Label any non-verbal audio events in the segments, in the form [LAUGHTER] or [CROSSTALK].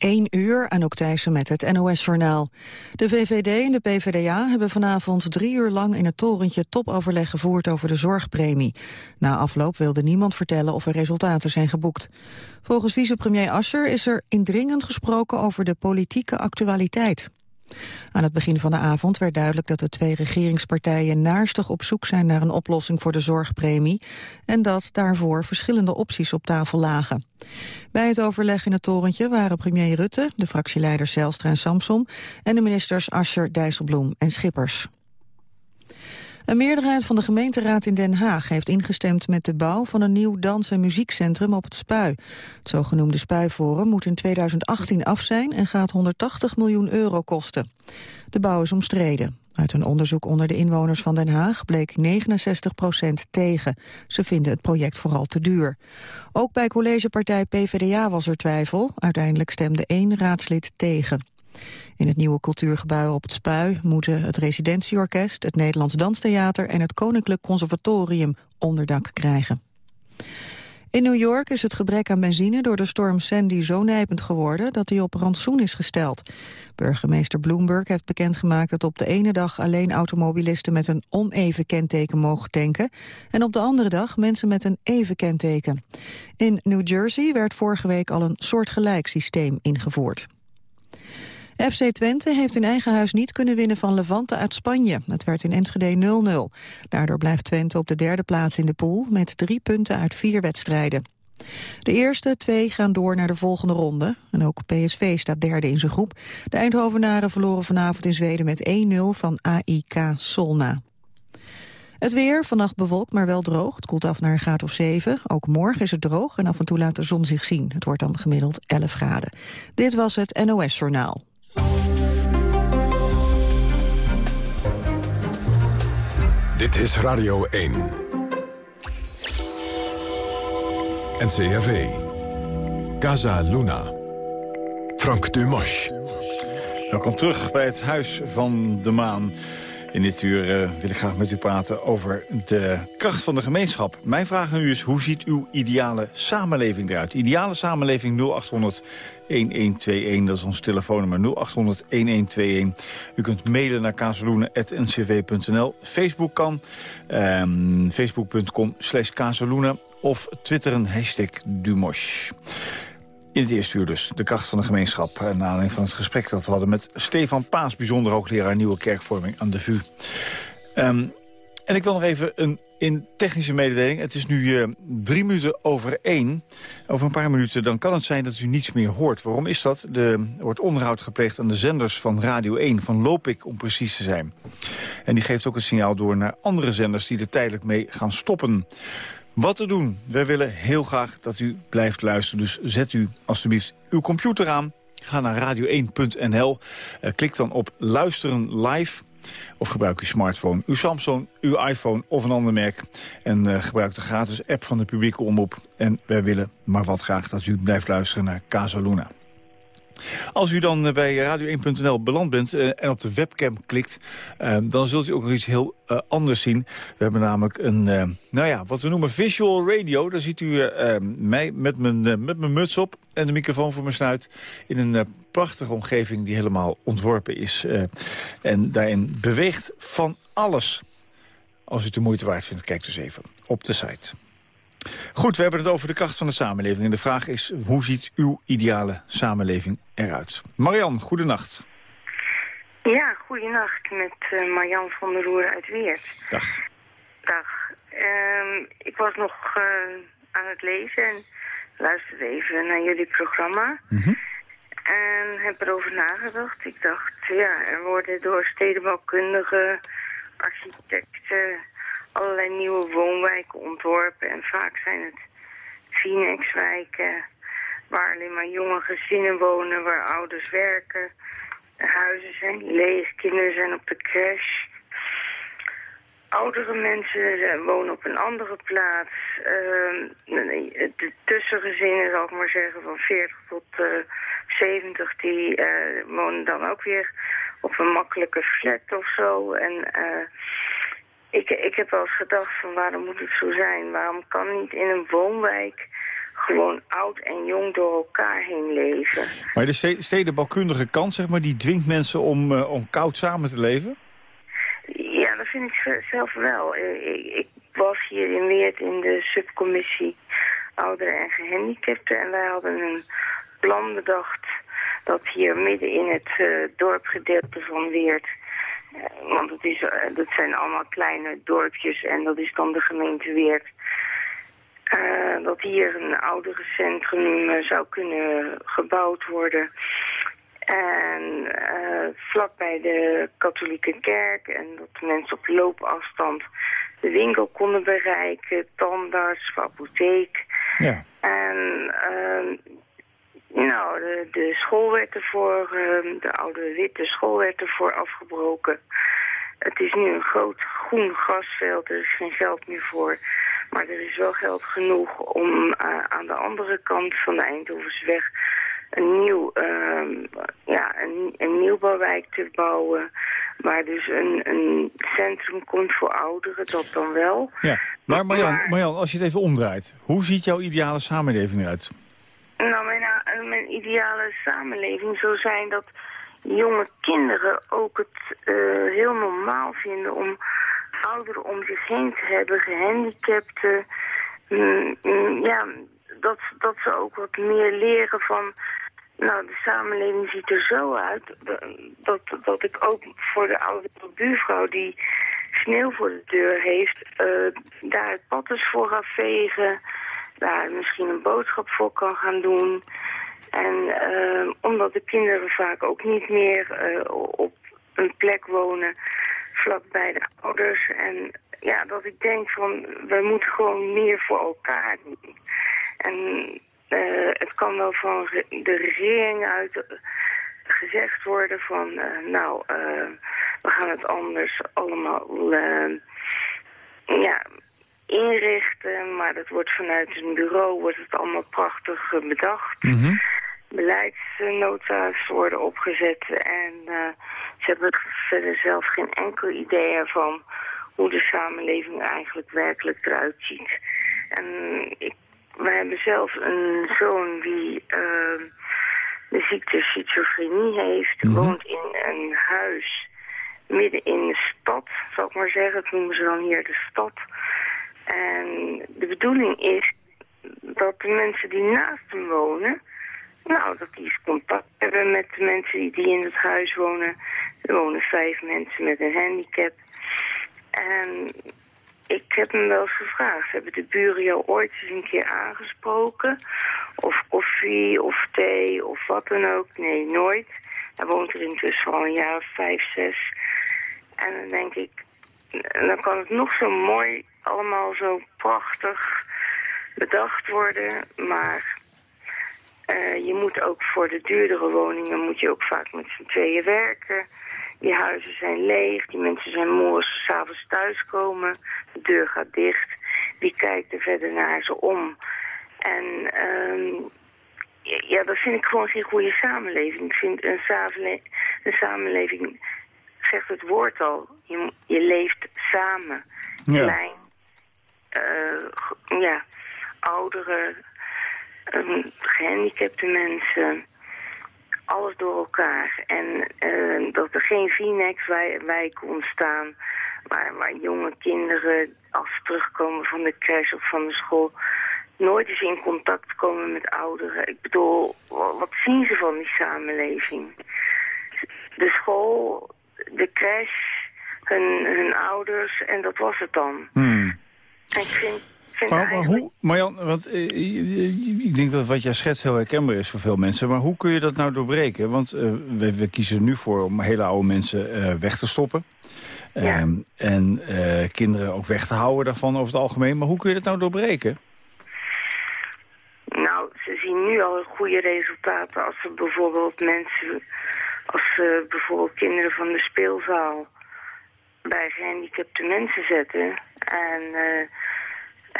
1 uur, aan Thijssen met het NOS-journaal. De VVD en de PvdA hebben vanavond drie uur lang in het torentje topoverleg gevoerd over de zorgpremie. Na afloop wilde niemand vertellen of er resultaten zijn geboekt. Volgens vicepremier Ascher is er indringend gesproken over de politieke actualiteit. Aan het begin van de avond werd duidelijk dat de twee regeringspartijen naarstig op zoek zijn naar een oplossing voor de zorgpremie en dat daarvoor verschillende opties op tafel lagen. Bij het overleg in het torentje waren premier Rutte, de fractieleiders Zelstra en Samsom en de ministers Ascher, Dijsselbloem en Schippers. Een meerderheid van de gemeenteraad in Den Haag heeft ingestemd met de bouw van een nieuw dans- en muziekcentrum op het Spui. Het zogenoemde Spuiforum moet in 2018 af zijn en gaat 180 miljoen euro kosten. De bouw is omstreden. Uit een onderzoek onder de inwoners van Den Haag bleek 69 procent tegen. Ze vinden het project vooral te duur. Ook bij collegepartij PvdA was er twijfel. Uiteindelijk stemde één raadslid tegen. In het nieuwe cultuurgebouw op het Spui moeten het residentieorkest, het Nederlands Danstheater en het Koninklijk Conservatorium onderdak krijgen. In New York is het gebrek aan benzine door de storm Sandy zo nijpend geworden dat hij op rantsoen is gesteld. Burgemeester Bloomberg heeft bekendgemaakt dat op de ene dag alleen automobilisten met een oneven kenteken mogen tanken en op de andere dag mensen met een even kenteken. In New Jersey werd vorige week al een soortgelijk systeem ingevoerd. FC Twente heeft in eigen huis niet kunnen winnen van Levante uit Spanje. Het werd in Enschede 0-0. Daardoor blijft Twente op de derde plaats in de pool... met drie punten uit vier wedstrijden. De eerste twee gaan door naar de volgende ronde. En ook PSV staat derde in zijn groep. De Eindhovenaren verloren vanavond in Zweden met 1-0 van AIK Solna. Het weer, vannacht bewolkt, maar wel droog. Het koelt af naar een graad of 7. Ook morgen is het droog en af en toe laat de zon zich zien. Het wordt dan gemiddeld 11 graden. Dit was het NOS Journaal. Dit is Radio 1. NCRV. Casa Luna. Frank Dumas. Welkom terug bij het Huis van de Maan. In dit uur uh, wil ik graag met u praten over de kracht van de gemeenschap. Mijn vraag aan u is, hoe ziet uw ideale samenleving eruit? Ideale samenleving 0800 1121, dat is ons telefoonnummer 0800 1121. U kunt mailen naar kazeloenen.ncv.nl. Facebook kan, um, facebook.com slash of twitteren hashtag Dumosh. In het eerste uur dus, de kracht van de gemeenschap. Na aanleiding van het gesprek dat we hadden met Stefan Paas... bijzonder hoogleraar Nieuwe Kerkvorming aan de VU. Um, en ik wil nog even een in technische mededeling. Het is nu uh, drie minuten over één. Over een paar minuten dan kan het zijn dat u niets meer hoort. Waarom is dat? Er wordt onderhoud gepleegd aan de zenders van Radio 1, van Lopik om precies te zijn. En die geeft ook een signaal door naar andere zenders die er tijdelijk mee gaan stoppen. Wat te doen? Wij willen heel graag dat u blijft luisteren. Dus zet u alstublieft uw computer aan. Ga naar radio1.nl. Uh, klik dan op luisteren live. Of gebruik uw smartphone, uw Samsung, uw iPhone of een ander merk. En uh, gebruik de gratis app van de publieke omroep. En wij willen maar wat graag dat u blijft luisteren naar Casa Luna. Als u dan eh, bij radio1.nl beland bent eh, en op de webcam klikt... Uh, dan zult u ook nog iets heel uh, anders zien. We hebben namelijk een, nou ja, wat we noemen visual radio. Daar ziet u mij met mijn, met mijn muts op en de microfoon voor mijn snuit... in een prachtige omgeving die helemaal ontworpen is. en daarin beweegt van alles. Als u het de moeite waard vindt, kijk dus even op de site. Goed, we hebben het over de kracht van de samenleving. En de vraag is, hoe ziet uw ideale samenleving eruit? Marian, goedenacht. Ja, goedenacht met uh, Marian van der Roer uit Weert. Dag. Dag. Uh, ik was nog uh, aan het lezen en luisterde even naar jullie programma. Mm -hmm. En heb erover nagedacht. Ik dacht, ja, er worden door stedenbouwkundigen, architecten allerlei nieuwe woonwijken ontworpen. En vaak zijn het Phoenixwijken waar alleen maar jonge gezinnen wonen, waar ouders werken. De huizen zijn leeg, kinderen zijn op de crash. Oudere mensen wonen op een andere plaats. Uh, de tussengezinnen, zal ik maar zeggen, van 40 tot uh, 70, die uh, wonen dan ook weer op een makkelijke flat of zo. En ik, ik heb wel eens gedacht van waarom moet het zo zijn? Waarom kan niet in een woonwijk gewoon oud en jong door elkaar heen leven. Maar de stedenbouwkundige kant, zeg maar, die dwingt mensen om, uh, om koud samen te leven? Ja, dat vind ik zelf wel. Ik, ik was hier in Weert in de subcommissie ouderen en gehandicapten. En wij hadden een plan bedacht dat hier midden in het uh, dorpgedeelte van Weert... Uh, want het is, uh, dat zijn allemaal kleine dorpjes en dat is dan de gemeente Weert... dat hier een ouderencentrum zou kunnen gebouwd worden... En vlakbij de katholieke kerk en dat mensen op loopafstand de winkel konden bereiken, tandarts, apotheek. Ja. En uh, nou, de, de school werd ervoor, uh, de oude witte school werd ervoor afgebroken. Het is nu een groot groen grasveld, er is geen geld meer voor. Maar er is wel geld genoeg om uh, aan de andere kant van de Eindhovensweg een, nieuw, uh, ja, een, een nieuwbouwwijk te bouwen. Waar dus een, een centrum komt voor ouderen, dat dan wel. Ja, maar Marjan, Marjan, als je het even omdraait. Hoe ziet jouw ideale samenleving eruit? Nou, mijn, eh, mijn ideale samenleving zou zijn dat jonge kinderen ook het uh, heel normaal vinden om ouderen om zich heen te hebben, gehandicapten. Mm, mm, ja, dat, dat ze ook wat meer leren van nou, de samenleving ziet er zo uit dat, dat ik ook voor de oude buurvrouw die sneeuw voor de deur heeft, daar het voor gaan vegen, daar misschien een boodschap voor kan gaan doen. En uh, omdat de kinderen vaak ook niet meer uh, op een plek wonen vlakbij de ouders. En ja, dat ik denk van, we moeten gewoon meer voor elkaar doen. En uh, het kan wel van de regering uit uh, gezegd worden van, nou, we gaan het anders allemaal ja, inrichten, maar dat wordt vanuit een bureau wordt het allemaal prachtig bedacht. Mm -hmm. Beleidsnota's worden opgezet en ze hebben verder zelf geen enkel idee ervan hoe de samenleving eigenlijk werkelijk eruit ziet. En ik we hebben zelf een zoon die uh, de ziekte schizofrenie heeft. Mm Woont in een huis midden in de stad, zal ik maar zeggen. Dat noemen ze dan hier de stad. En de bedoeling is dat de mensen die naast hem wonen... Nou, dat die contact hebben met de mensen die in het huis wonen. Er wonen vijf mensen met een handicap. En ik heb hem wel eens gevraagd. Hebben de buren jou ooit eens een keer aangesproken? Of koffie of thee of wat dan ook? Nee, nooit. Hij woont er intussen al een jaar of vijf, zes. En dan denk ik, dan kan het nog zo mooi, allemaal zo prachtig bedacht worden. Maar uh, je moet ook voor de duurdere woningen moet je ook vaak met z'n tweeën werken. Die huizen zijn leeg, die mensen zijn moe als ze s'avonds thuiskomen. De deur gaat dicht. Wie kijkt er verder naar ze om? En um, ja, dat vind ik gewoon geen goede samenleving. Ik vind een, samenle een samenleving, zegt het woord al, je, je leeft samen. Ja. Klein, ja, ouderen, um, gehandicapte mensen alles door elkaar. En uh, dat er geen Vinex-wijken ontstaan... Waar, waar jonge kinderen, als ze terugkomen van de crash of van de school... nooit eens in contact komen met ouderen. Ik bedoel, wat zien ze van die samenleving? De school, de crash, hun, hun ouders en dat was het dan. Hmm. En ik vind maar, maar hoe, Marjan, want uh, ik denk dat wat jij schetst heel herkenbaar is voor veel mensen. Maar hoe kun je dat nou doorbreken? Want uh, we, we, kiezen nu voor om hele oude mensen uh, weg te stoppen. Ja. Ehm, en kinderen ook weg te houden daarvan over het algemeen. Maar hoe kun je dat nou doorbreken? Nou, ze zien nu al goede resultaten als er bijvoorbeeld mensen... als ze bijvoorbeeld kinderen van de speelzaal bij gehandicapte mensen zetten... en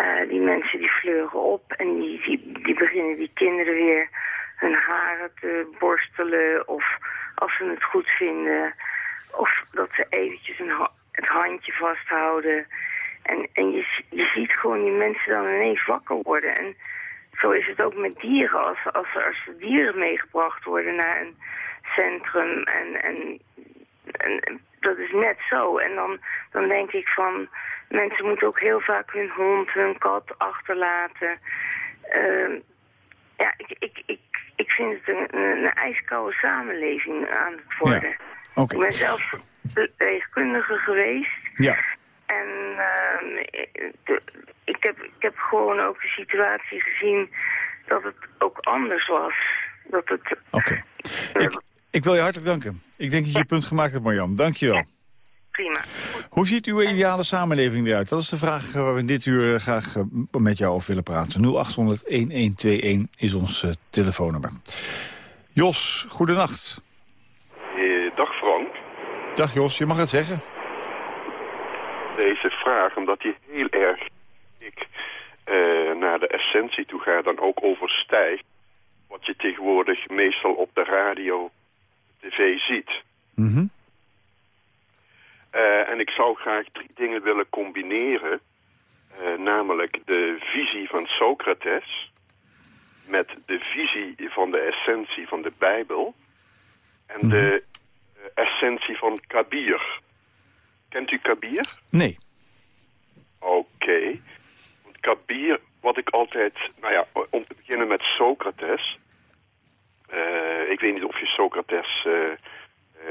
uh, die mensen die vleuren op en die, die, beginnen die kinderen weer hun haren te borstelen of als ze het goed vinden. Of dat ze eventjes een het handje vasthouden. En, en je, je ziet gewoon die mensen dan ineens wakker worden. En zo is het ook met dieren. Als, als, als er dieren meegebracht worden naar een centrum en, en, en dat is net zo. En dan, dan denk ik van, mensen moeten ook heel vaak hun hond, hun kat achterlaten. Uh, ja, ik, ik, ik, ik vind het een, een, ijskoude samenleving aan het worden. Ja, Ik ben zelf verpleegkundige geweest. Ja. En uh, ik, heb, ik heb gewoon ook de situatie gezien dat het ook anders was. Dat het... Oké. Ik, ik wil je hartelijk danken. Ik denk dat je je punt gemaakt hebt, Marjan. Dank je wel. Ja. Prima. Hoe ziet uw ideale samenleving eruit? Dat is de vraag waar we dit uur eh, graag eh, met jou over willen praten. 0800-1121 is ons uh, telefoonnummer. Jos, goedenacht. Eh, dag Frank. Dag Jos, je mag het zeggen. Deze vraag, omdat die heel erg ik, uh, naar de essentie toe gaat... dan ook overstijgt wat je tegenwoordig meestal op de radio, tv ziet. Mhm. Uh, en ik zou graag drie dingen willen combineren. Uh, namelijk de visie van Socrates met de visie van de essentie van de Bijbel en de uh, essentie van Kabir. Kent u Kabir? Nee. Oké. Okay. Kabir, wat ik altijd... Nou ja, om te beginnen met Socrates. Ik weet niet of je Socrates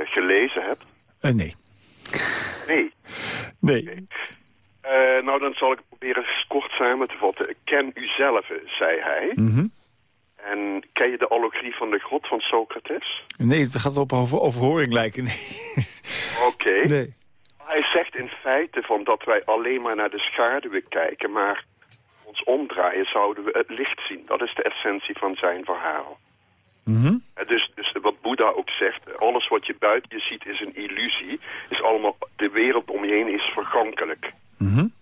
gelezen hebt. nee. Nee. Nee. Okay. Nou, dan zal ik proberen kort samen te vatten. Ken uzelf, zei hij. Mm -hmm. En ken je de allegorie van de grot van Socrates? Nee, het gaat op over overhoring lijken. Nee. Oké. Okay. [LAUGHS] Nee. Hij zegt in feite van dat wij alleen maar naar de schaduwen kijken... maar ons omdraaien zouden we het licht zien. Dat is de essentie van zijn verhaal. Mm -hmm. dus, dus wat Boeddha ook zegt, alles wat je buiten je ziet is een illusie. Is allemaal, de wereld om je heen is vergankelijk. Mm -hmm.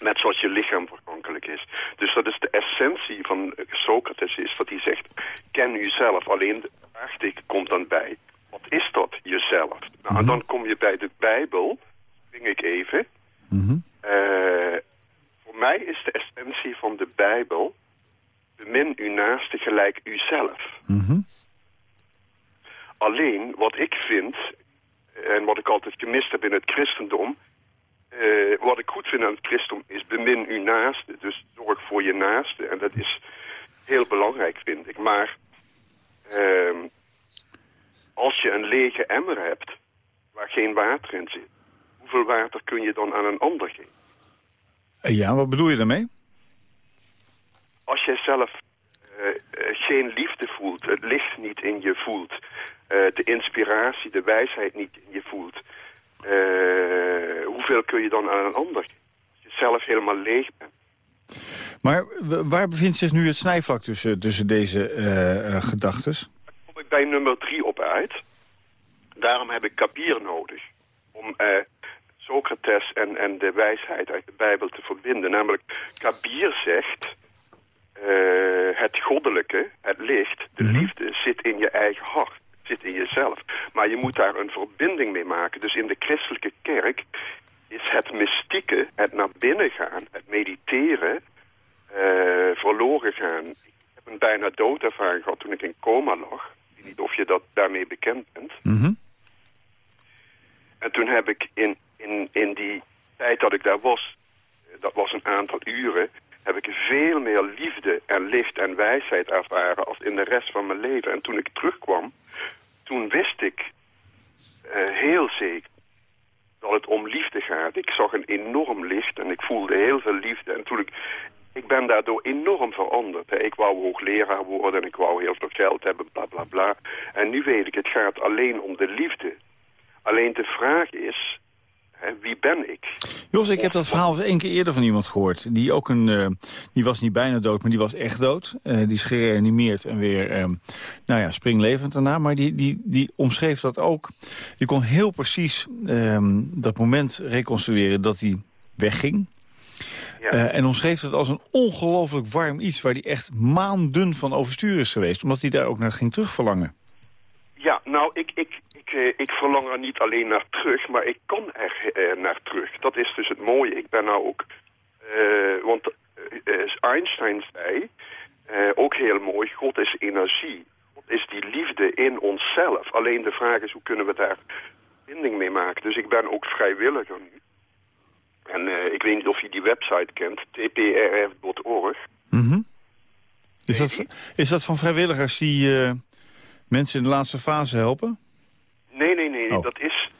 Net zoals je lichaam vergankelijk is. Dus dat is de essentie van Socrates, is dat hij zegt, ken jezelf. Alleen de vraag komt dan bij, wat is dat, jezelf? Nou, mm -hmm. En dan kom je bij de Bijbel, spring ik even. uh, voor mij is de essentie van de Bijbel bemin uw naaste gelijk uzelf. Mm -hmm. Alleen wat ik vind, en wat ik altijd gemist heb in het christendom... Uh, wat ik goed vind aan het christendom is bemin uw naaste. Dus zorg voor je naaste. En dat is heel belangrijk, vind ik. Maar uh, als je een lege emmer hebt waar geen water in zit... hoeveel water kun je dan aan een ander geven? Ja, wat bedoel je daarmee? Als jij zelf uh, uh, geen liefde voelt, het licht niet in je voelt, uh, de inspiratie, de wijsheid niet in je voelt, hoeveel kun je dan aan een ander? Als je zelf helemaal leeg bent. Maar waar bevindt zich nu het snijvlak tussen, tussen deze gedachten? Daar kom ik bij nummer drie op uit. Daarom heb ik Kabir nodig. Om Socrates en, en de wijsheid uit de Bijbel te verbinden. Namelijk, Kabir zegt... Uh, het goddelijke, het licht, de Mhm. liefde zit in je eigen hart, zit in jezelf. Maar je moet daar een verbinding mee maken. Dus in de christelijke kerk is het mystieke, het naar binnen gaan, het mediteren, uh, verloren gaan. Ik heb een bijna doodervaring gehad toen ik in coma lag. Ik weet niet of je dat daarmee bekend bent. Mhm. En toen heb ik in, in, in die tijd dat ik daar was, eh, dat was een aantal uren, heb ik veel meer liefde en licht en wijsheid ervaren als in de rest van mijn leven. En toen ik terugkwam, toen wist ik uh, heel zeker dat het om liefde gaat. Ik zag een enorm licht en ik voelde heel veel liefde. En toen ik, ik ben daardoor enorm veranderd. Ik wou hoogleraar worden en ik wou heel veel geld hebben, bla bla bla. En nu weet ik, het gaat alleen om de liefde. Alleen de vraag is, wie ben ik? Jos, ik heb dat verhaal eens één keer eerder van iemand gehoord. Die ook een, uh, die was niet bijna dood, maar die was echt dood. Uh, die is gereanimeerd en weer, uh, nou ja, springlevend daarna. Maar die, die, die omschreef dat ook. Die kon heel precies ehm, dat moment reconstrueren dat hij wegging. Ja. Uh, en omschreef het als een ongelooflijk warm iets... waar hij echt maanden van overstuur is geweest. Omdat hij daar ook naar ging terugverlangen. Ja, nou, ik, ik, ik, uh, ik verlang er niet alleen naar terug, maar ik kan er uh, naar terug. Dat is dus het mooie. Ik ben nou ook... want uh, Einstein zei, ook heel mooi, God is energie. God is die liefde in onszelf. Alleen de vraag is, hoe kunnen we daar binding mee maken? Dus ik ben ook vrijwilliger nu. En uh, ik weet niet of je die website kent, tprf.org. Mm -hmm. is, dat, is dat van vrijwilligers die uh, mensen in de laatste fase helpen? Nee. Oh. Dat is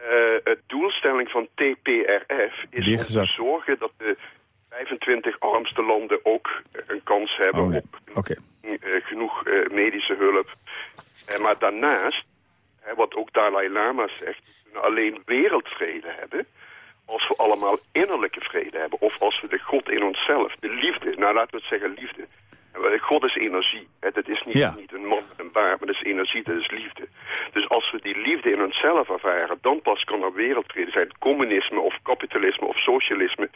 uh, het doelstelling van TPRF is om te zorgen dat de 25 armste landen ook een kans hebben oh, nee. op okay. genoeg medische hulp. maar daarnaast, wat ook Dalai Lama zegt, we kunnen alleen wereldvrede hebben als we allemaal innerlijke vrede hebben. Of als we de God in onszelf, de liefde, nou laten we het zeggen liefde. God is energie. Hè. Dat is niet, ja. niet een man met een baard, maar dat is energie, dat is liefde. Dus als we die liefde in onszelf ervaren, dan pas kan er wereldvrede zijn. Communisme of kapitalisme of socialisme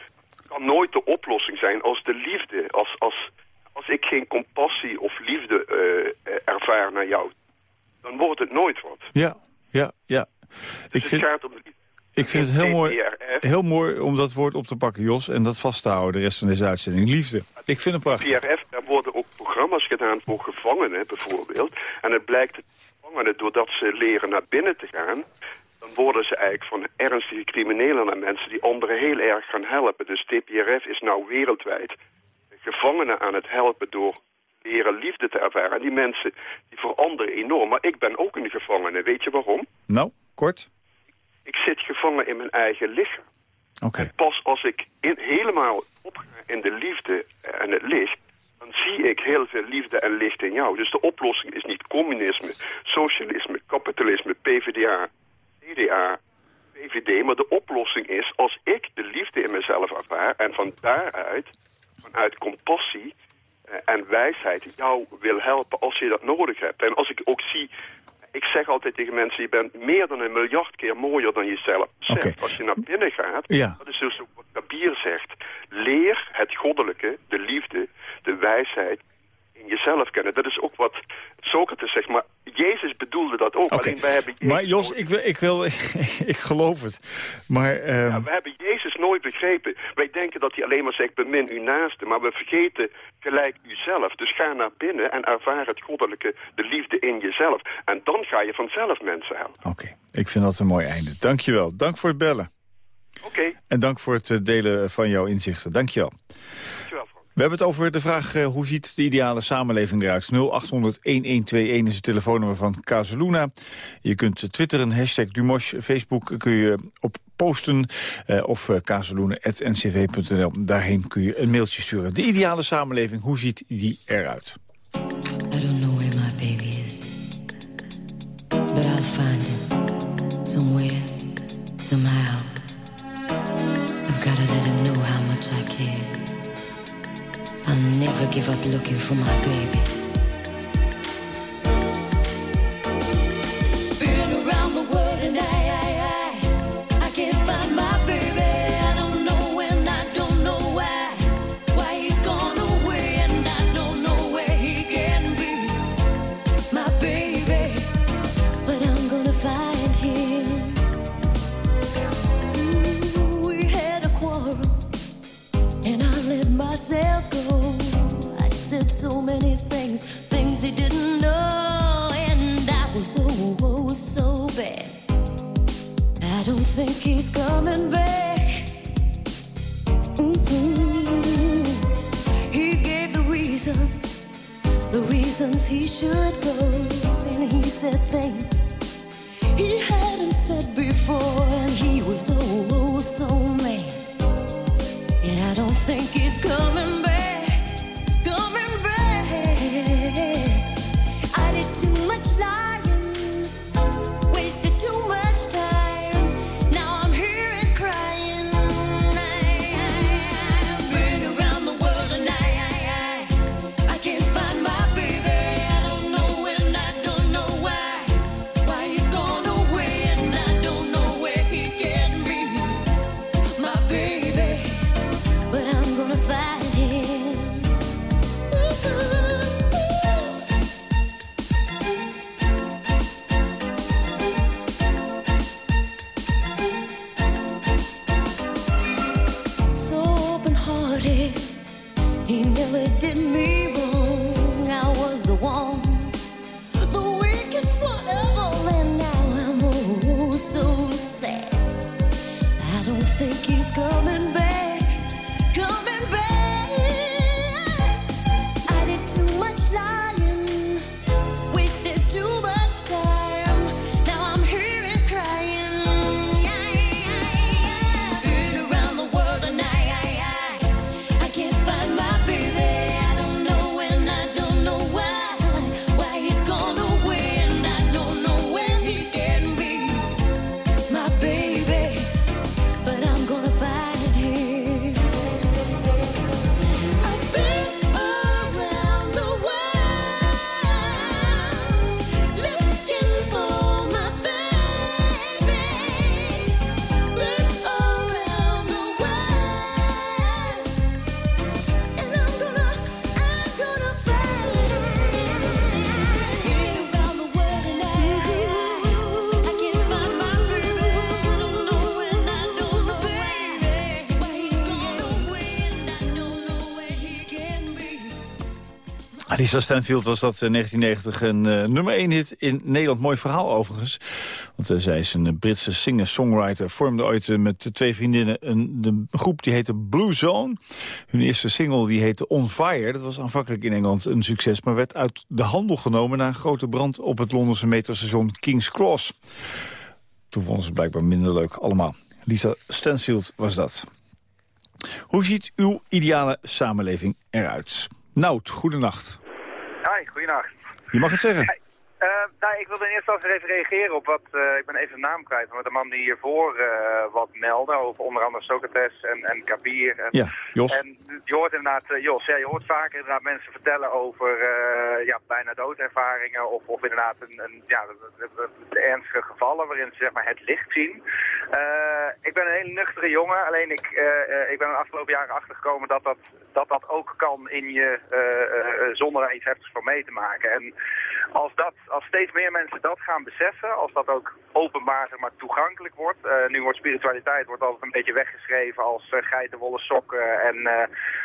kan nooit de oplossing zijn als de liefde. Als, als, als ik geen compassie of liefde uh, ervaar naar jou, dan wordt het nooit wat. Ja, ja, ja. Dus ik vind... het gaat om de liefde. Ik vind het heel mooi, heel mooi om dat woord op te pakken, Jos, en dat vast te houden, de rest van deze uitzending. Liefde. Ik vind het prachtig. PRF, daar worden ook programma's gedaan voor gevangenen, bijvoorbeeld. En het blijkt dat gevangenen, doordat ze leren naar binnen te gaan... dan worden ze eigenlijk van ernstige criminelen naar mensen die anderen heel erg gaan helpen. Dus TPRF is nou wereldwijd gevangenen aan het helpen door leren liefde te ervaren. En die mensen die veranderen enorm. Maar ik ben ook een gevangene. Weet je waarom? Nou, kort. Ik zit gevangen in mijn eigen lichaam. Okay. En pas als ik in, helemaal opga in de liefde en het licht... dan zie ik heel veel liefde en licht in jou. Dus de oplossing is niet communisme, socialisme, kapitalisme, PvdA, CDA, PVD... maar de oplossing is als ik de liefde in mezelf ervaar... en van daaruit, vanuit compassie en wijsheid jou wil helpen als je dat nodig hebt. En als ik ook zie zeg altijd tegen mensen, je bent meer dan een miljard keer mooier dan jezelf. Okay. Als je naar binnen gaat, ja. dat is dus ook wat Kabir zegt. Leer het goddelijke, de liefde, de wijsheid in jezelf kennen. Dat is ook wat Socrates zegt, maar Jezus bedoelde dat ook. Okay. Alleen wij hebben Jezus maar Jos, ik, wil, ik, wil, [LAUGHS] ik geloof het. Maar, um... ja, we hebben begrepen. Wij denken dat hij alleen maar zegt, bemin uw naaste. Maar we vergeten gelijk uzelf. Dus ga naar binnen en ervaar het goddelijke, de liefde in jezelf. En dan ga je vanzelf mensen helpen. Oké, okay. ik vind dat een mooi einde. Dankjewel. Dank voor het bellen. Oké. Okay. En dank voor het delen van jouw inzichten. Dankjewel. Dankjewel. We hebben het over de vraag uh, hoe ziet de ideale samenleving eruit. 0800-1121 is het telefoonnummer van Casaluna. Je kunt twitteren, hashtag Dumosh. Facebook kun je op posten uh, of uh, casaluna.ncv.nl. Daarheen kun je een mailtje sturen. De ideale samenleving, hoe ziet die eruit? I don't know where my baby is. But I'll find him. Somewhere. Somehow. I've gotta let him know how much I care. I'll never give up looking for my baby. Reasons he should go, and he said things he hadn't said before, and he was oh, Lisa Stanfield was dat in 1990 een uh, nummer 1 hit in Nederland. Mooi verhaal overigens. Want uh, zij is een Britse singer-songwriter. Vormde ooit met twee vriendinnen een de groep die heette Blue Zone. Hun eerste single die heette On Fire. Dat was aanvankelijk in Engeland een succes. Maar werd uit de handel genomen na een grote brand op het Londense metrostation King's Cross. Toen vonden ze het blijkbaar minder leuk allemaal. Lisa Stanfield was dat. Hoe ziet uw ideale samenleving eruit? Nout, goedenacht. Hi, goedenacht. Je mag het zeggen. Uh, nou, ik wilde in eerste instantie even reageren op wat, uh, ik ben even de naam kwijt, van de man die hiervoor uh, wat meldde over onder andere Socrates en, en Kabir. En, ja, Jos. En je hoort inderdaad, Jos, ja, je hoort vaker inderdaad mensen vertellen over ja, bijna doodervaringen of, of inderdaad een, een ja, ernstige gevallen waarin ze zeg maar, het licht zien. ik ben een hele nuchtere jongen, alleen ik, ik ben de afgelopen jaren achtergekomen dat dat, dat, dat ook kan in je zonder daar iets heftigs voor mee te maken. En als dat als steeds meer mensen dat gaan beseffen, als dat ook openbaar maar, toegankelijk wordt. Uh, nu wordt spiritualiteit wordt altijd een beetje weggeschreven als uh, geitenwolle sokken en uh,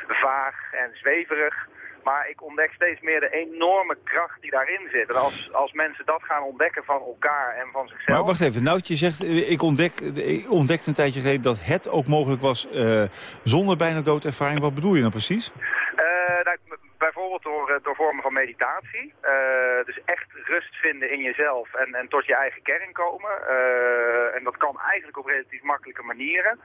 vaag en zweverig. Maar ik ontdek steeds meer de enorme kracht die daarin zit. En als, als mensen dat gaan ontdekken van elkaar en van zichzelf... Maar wacht even, Noutje zegt, ik, ontdek, ik ontdekte een tijdje geleden dat het ook mogelijk was zonder bijna doodervaring. Wat bedoel je nou precies? Bijvoorbeeld door, vormen van meditatie. Uh, dus echt rust vinden in jezelf en, en tot je eigen kern komen. Uh, en dat kan eigenlijk op relatief makkelijke manieren.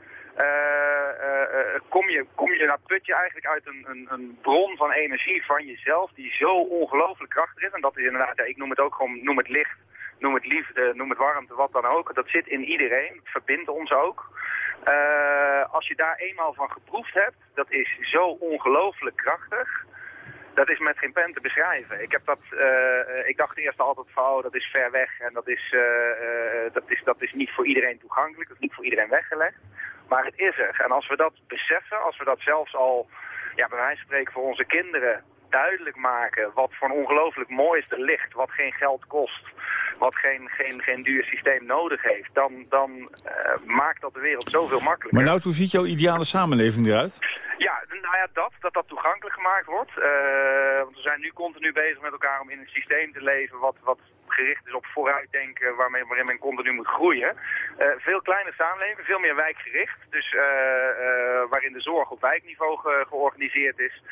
Kom, je, kom je, nou, put je eigenlijk uit een, een, een, bron van energie van jezelf die zo ongelooflijk krachtig is. En dat is inderdaad, ik noem het ook gewoon, noem het licht, noem het liefde, noem het warmte, wat dan ook. Dat zit in iedereen, het verbindt ons ook. als je daar eenmaal van geproefd hebt, dat is zo ongelooflijk krachtig dat is met geen pen te beschrijven. Ik, heb dat, uh, ik dacht eerst altijd van, oh, dat is ver weg en dat is, uh, dat, is, dat is niet voor iedereen toegankelijk, dat is niet voor iedereen weggelegd. Maar het is er. En als we dat beseffen, als we dat zelfs al, ja, bij wijze van spreken voor onze kinderen duidelijk maken wat voor een ongelooflijk mooi is er ligt, wat geen geld kost, wat geen, geen, geen duur systeem nodig heeft, dan, dan maakt dat de wereld zoveel makkelijker. Maar nou, hoe ziet jouw ideale samenleving eruit? Ja, nou ja, dat, dat dat toegankelijk gemaakt wordt. Uh, want we zijn nu continu bezig met elkaar om in een systeem te leven wat, wat gericht is op vooruitdenken, waarmee, waarin men continu moet groeien. Uh, veel kleiner samenleving, veel meer wijkgericht. Dus uh, waarin de zorg op wijkniveau ge georganiseerd is.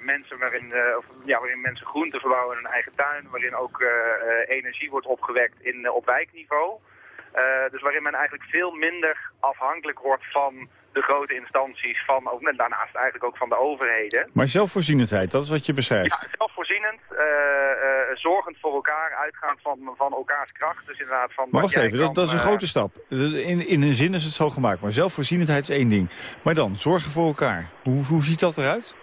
mensen waarin, of, ja, waarin mensen groenten verbouwen in hun eigen tuin. Waarin ook energie wordt opgewekt in, op wijkniveau. dus waarin men eigenlijk veel minder afhankelijk wordt van de grote instanties van, ook, en daarnaast eigenlijk ook van de overheden. Maar zelfvoorzienendheid, dat is wat je beschrijft. Ja, zelfvoorzienend, uh, uh, zorgend voor elkaar, uitgaand van, van elkaars kracht. Dus inderdaad van maar wacht even, dat, dat, is een uh, grote stap. In, in een zin is het zo gemaakt, maar zelfvoorzienendheid is één ding. Maar dan, zorgen voor elkaar. Hoe, hoe ziet dat eruit?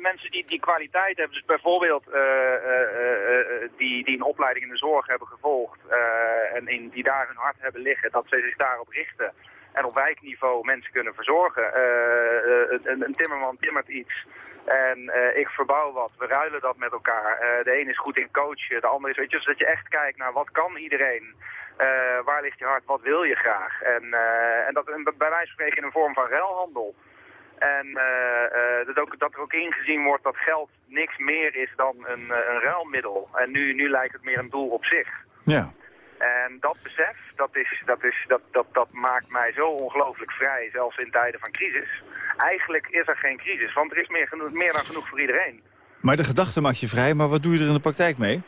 Mensen die, die kwaliteit hebben, dus bijvoorbeeld uh, uh, die, die een opleiding in de zorg hebben gevolgd en in, die daar hun hart hebben liggen, dat ze zich daarop richten en op wijkniveau mensen kunnen verzorgen. een, een, timmerman timmert iets en ik verbouw wat, we ruilen dat met elkaar. de een is goed in coachen, de ander is, weet je, dus dat je echt kijkt naar wat kan iedereen. waar ligt je hart, wat wil je graag? En, en dat bij wijze van spreken in een vorm van ruilhandel. En uh, dat, ook, dat er ook ingezien wordt dat geld niks meer is dan een, een ruilmiddel. En nu, nu lijkt het meer een doel op zich. Ja. En dat besef, dat, is, dat, is, dat, dat, dat maakt mij zo ongelooflijk vrij, zelfs in tijden van crisis. Eigenlijk is er geen crisis, want er is meer, genoeg, meer dan genoeg voor iedereen. Maar de gedachte maakt je vrij, maar wat doe je er in de praktijk mee?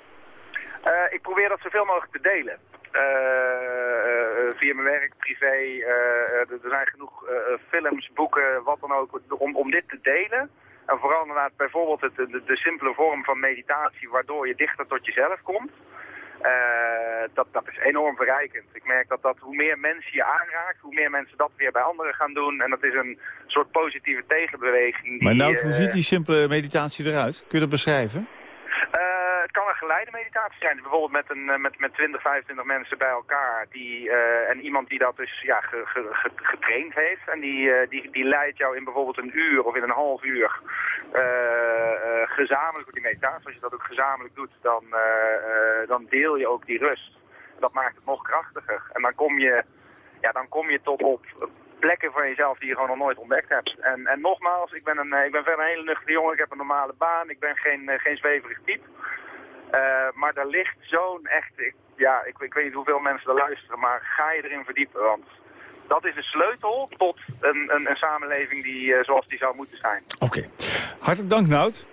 Uh, ik probeer dat zoveel mogelijk te delen. Uh, via mijn werk, privé. Uh, er zijn genoeg films, boeken, wat dan ook, om, om dit te delen. En vooral inderdaad bijvoorbeeld het, de, de simpele vorm van meditatie, waardoor je dichter tot jezelf komt. dat, dat is enorm verrijkend. Ik merk dat, dat hoe meer mensen je aanraakt, hoe meer mensen dat weer bij anderen gaan doen. En dat is een soort positieve tegenbeweging. Die, maar nou, hoe ziet die simpele meditatie eruit? Kun je dat beschrijven? Het kan een geleide meditatie zijn. Bijvoorbeeld met, een, met, met 20, 25 mensen bij elkaar. Die, uh, en iemand die dat dus ja, ge, ge, getraind heeft. En die, die, die leidt jou in bijvoorbeeld een uur of in een half uur gezamenlijk door die meditatie. Als je dat ook gezamenlijk doet, dan, dan deel je ook die rust. Dat maakt het nog krachtiger. En dan kom je, ja, dan kom je tot op plekken van jezelf die je gewoon nog nooit ontdekt hebt. En, en nogmaals, ik ben, een, eh, ik ben verder een hele nuchtere jongen. Ik heb een normale baan. Ik ben geen, eh, geen zweverig type. Eh, maar daar ligt zo'n echt... Ik, ja, ik, ik weet niet hoeveel mensen er luisteren, maar ga je erin verdiepen. Want dat is de sleutel tot een, een, een samenleving die, zoals die zou moeten zijn. Oké. Hartelijk dank, Nout.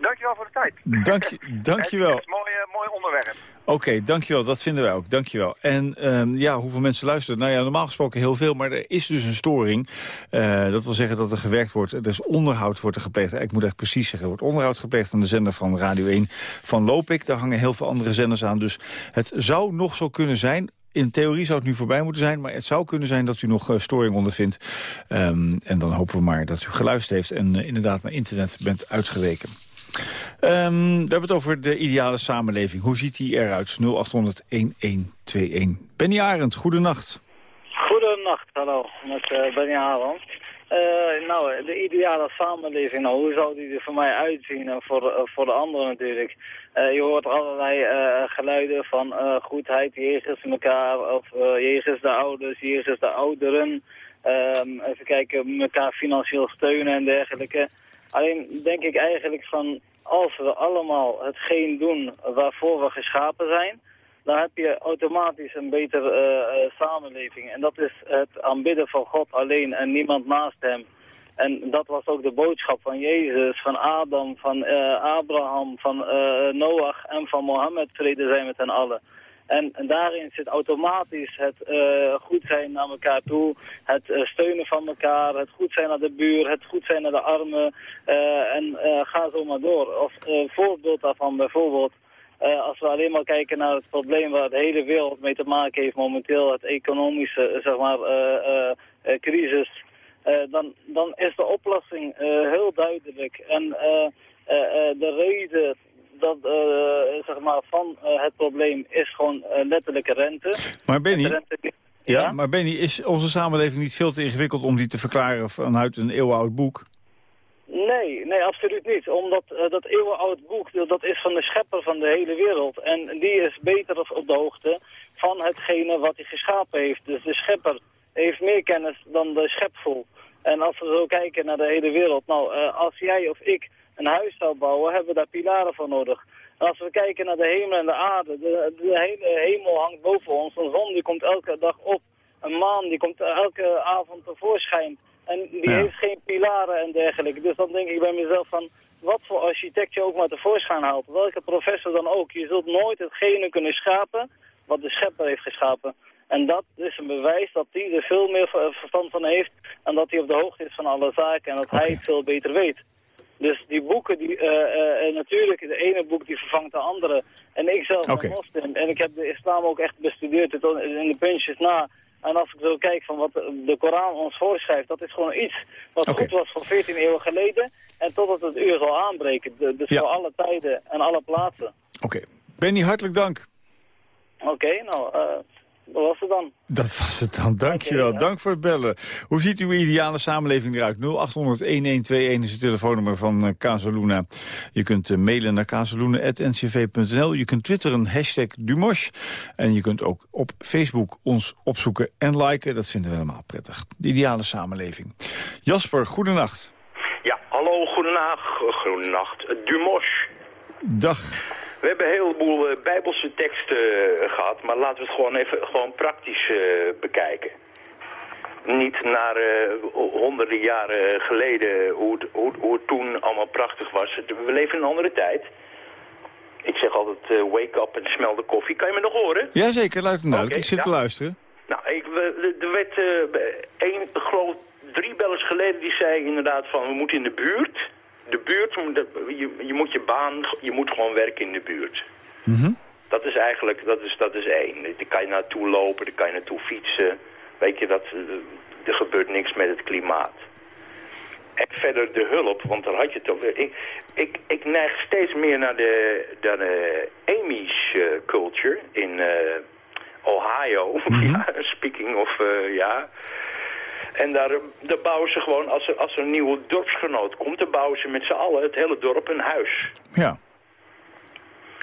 Dankjewel voor de tijd. Dank je, [LAUGHS] dankjewel. Het is een mooi, eh, mooi onderwerp. Oké, dankjewel. Dat vinden wij ook. Dankjewel. En ehm, ja, hoeveel mensen luisteren? Nou ja, normaal gesproken heel veel, maar er is dus een storing. Eh, dat wil zeggen dat er gewerkt wordt. Er is onderhoud wordt er gepleegd. Ik moet echt precies zeggen, er wordt onderhoud gepleegd aan de zender van Radio 1 van Lopik. Daar hangen heel veel andere zenders aan. Dus het zou nog zo kunnen zijn in theorie zou het nu voorbij moeten zijn... maar het zou kunnen zijn dat u nog eh, storing ondervindt. Ehm, en dan hopen we maar dat u geluisterd heeft... en inderdaad naar internet bent uitgeweken. Ehm, we hebben het over de ideale samenleving. Hoe ziet die eruit? 0800-1121. Benny Arend, goedenacht. Goedenacht, hallo, met uh, Benny Arend. Uh, nou, de ideale samenleving, nou, hoe zou die er voor mij uitzien en voor, uh, voor de anderen natuurlijk? Je hoort allerlei geluiden van goedheid, jegens elkaar, of jegens de ouders, jegens de ouderen. Um, even kijken, elkaar financieel steunen en dergelijke. Alleen denk ik eigenlijk van, als we allemaal hetgeen doen waarvoor we geschapen zijn dan heb je automatisch een betere uh, uh, samenleving. En dat is het aanbidden van God alleen en niemand naast hem. En dat was ook de boodschap van Jezus, van Adam, van uh, Abraham, van Noach en van Mohammed. Vrede zijn met hen allen. En, en, daarin zit automatisch het goed zijn naar elkaar toe, het steunen van elkaar, het goed zijn naar de buur, het goed zijn naar de armen en ga zo maar door. Of voorbeeld daarvan bijvoorbeeld uh, als we alleen maar kijken naar het probleem waar de hele wereld mee te maken heeft momenteel, het economische, uh, zeg maar, uh, crisis, dan, dan is de oplossing heel duidelijk. En de reden dat, zeg maar, van het probleem is gewoon letterlijke rente. Maar Benny, Rente, ja, ja, maar Benny, is onze samenleving niet veel te ingewikkeld om die te verklaren vanuit een eeuwenoud boek? Nee, nee, absoluut niet. Omdat uh, dat eeuwenoud boek, dat is van de schepper van de hele wereld. En die is beter op de hoogte van hetgene wat hij geschapen heeft. Dus de schepper heeft meer kennis dan de schepvol. En als we zo kijken naar de hele wereld, nou, uh, als jij of ik een huis zou bouwen, hebben we daar pilaren voor nodig. En als we kijken naar de hemel en de aarde, de, de hele hemel hangt boven ons. Een zon die komt elke dag op. Een maan die komt elke avond tevoorschijn. En die Ja. heeft geen pilaren en dergelijke. Dus dan denk ik bij mezelf van, wat voor architect je ook maar tevoorschijn haalt. Welke professor dan ook. Je zult nooit hetgene kunnen schapen wat de schepper heeft geschapen. En dat is een bewijs dat hij er veel meer ver- verstand van heeft. En dat hij op de hoogte is van alle zaken. En dat hij het veel beter weet. Dus die boeken, die, eh, eh, eh, natuurlijk, de ene boek die vervangt de andere. En ik zelf ben moslim. En ik heb de islam ook echt bestudeerd tot in de puntjes na. En als ik zo kijk van wat de Koran ons voorschrijft, dat is gewoon iets wat goed was voor 14 eeuwen geleden. En totdat het uur zal aanbreken. Dus Ja. voor alle tijden en alle plaatsen. Oké. Benny, hartelijk dank. Oké, nou, eh dat was het dan. Dat was het dan. Dankjewel. Ja. Dank voor het bellen. Hoe ziet uw ideale samenleving eruit? 0800-1121 is het telefoonnummer van eh, Casaluna. Je kunt eh, mailen naar casaluna.ncv.nl. Je kunt twitteren hashtag Dumosh. En je kunt ook op Facebook ons opzoeken en liken. Dat vinden we helemaal prettig. De ideale samenleving. Jasper, goedenacht. Ja, hallo, goedenacht. Goedenacht. Dumosh. Dag. We hebben een heleboel eh, bijbelse teksten eh, gehad, maar laten we het gewoon even gewoon praktisch eh, bekijken. Niet naar honderden jaren geleden, hoe het, hoe, hoe het toen allemaal prachtig was. We leven in een andere tijd. Ik zeg altijd, wake up en smel de koffie. Kan je me nog horen? Jazeker, luister duidelijk. Oké, ik zit ja. te luisteren. Nou, ik, er werd eh, één, geloof drie bellers geleden die zei inderdaad van we moeten in de buurt. De buurt, je, je moet je baan, je moet gewoon werken in de buurt. Dat is eigenlijk, dat is, dat is één. Daar kan je naartoe lopen, daar kan je naartoe fietsen. Weet je, dat, eh, er gebeurt niks met het klimaat. En verder de hulp, want daar had je het over. Ik, ik, ik neig steeds meer naar de, naar de Amish eh, culture in eh, Ohio. [LAUGHS] ja, speaking of, ja. En daar, eh, daar bouwen ze gewoon, als er, als er een nieuwe dorpsgenoot komt, dan bouwen ze met z'n allen het hele dorp een huis. Ja.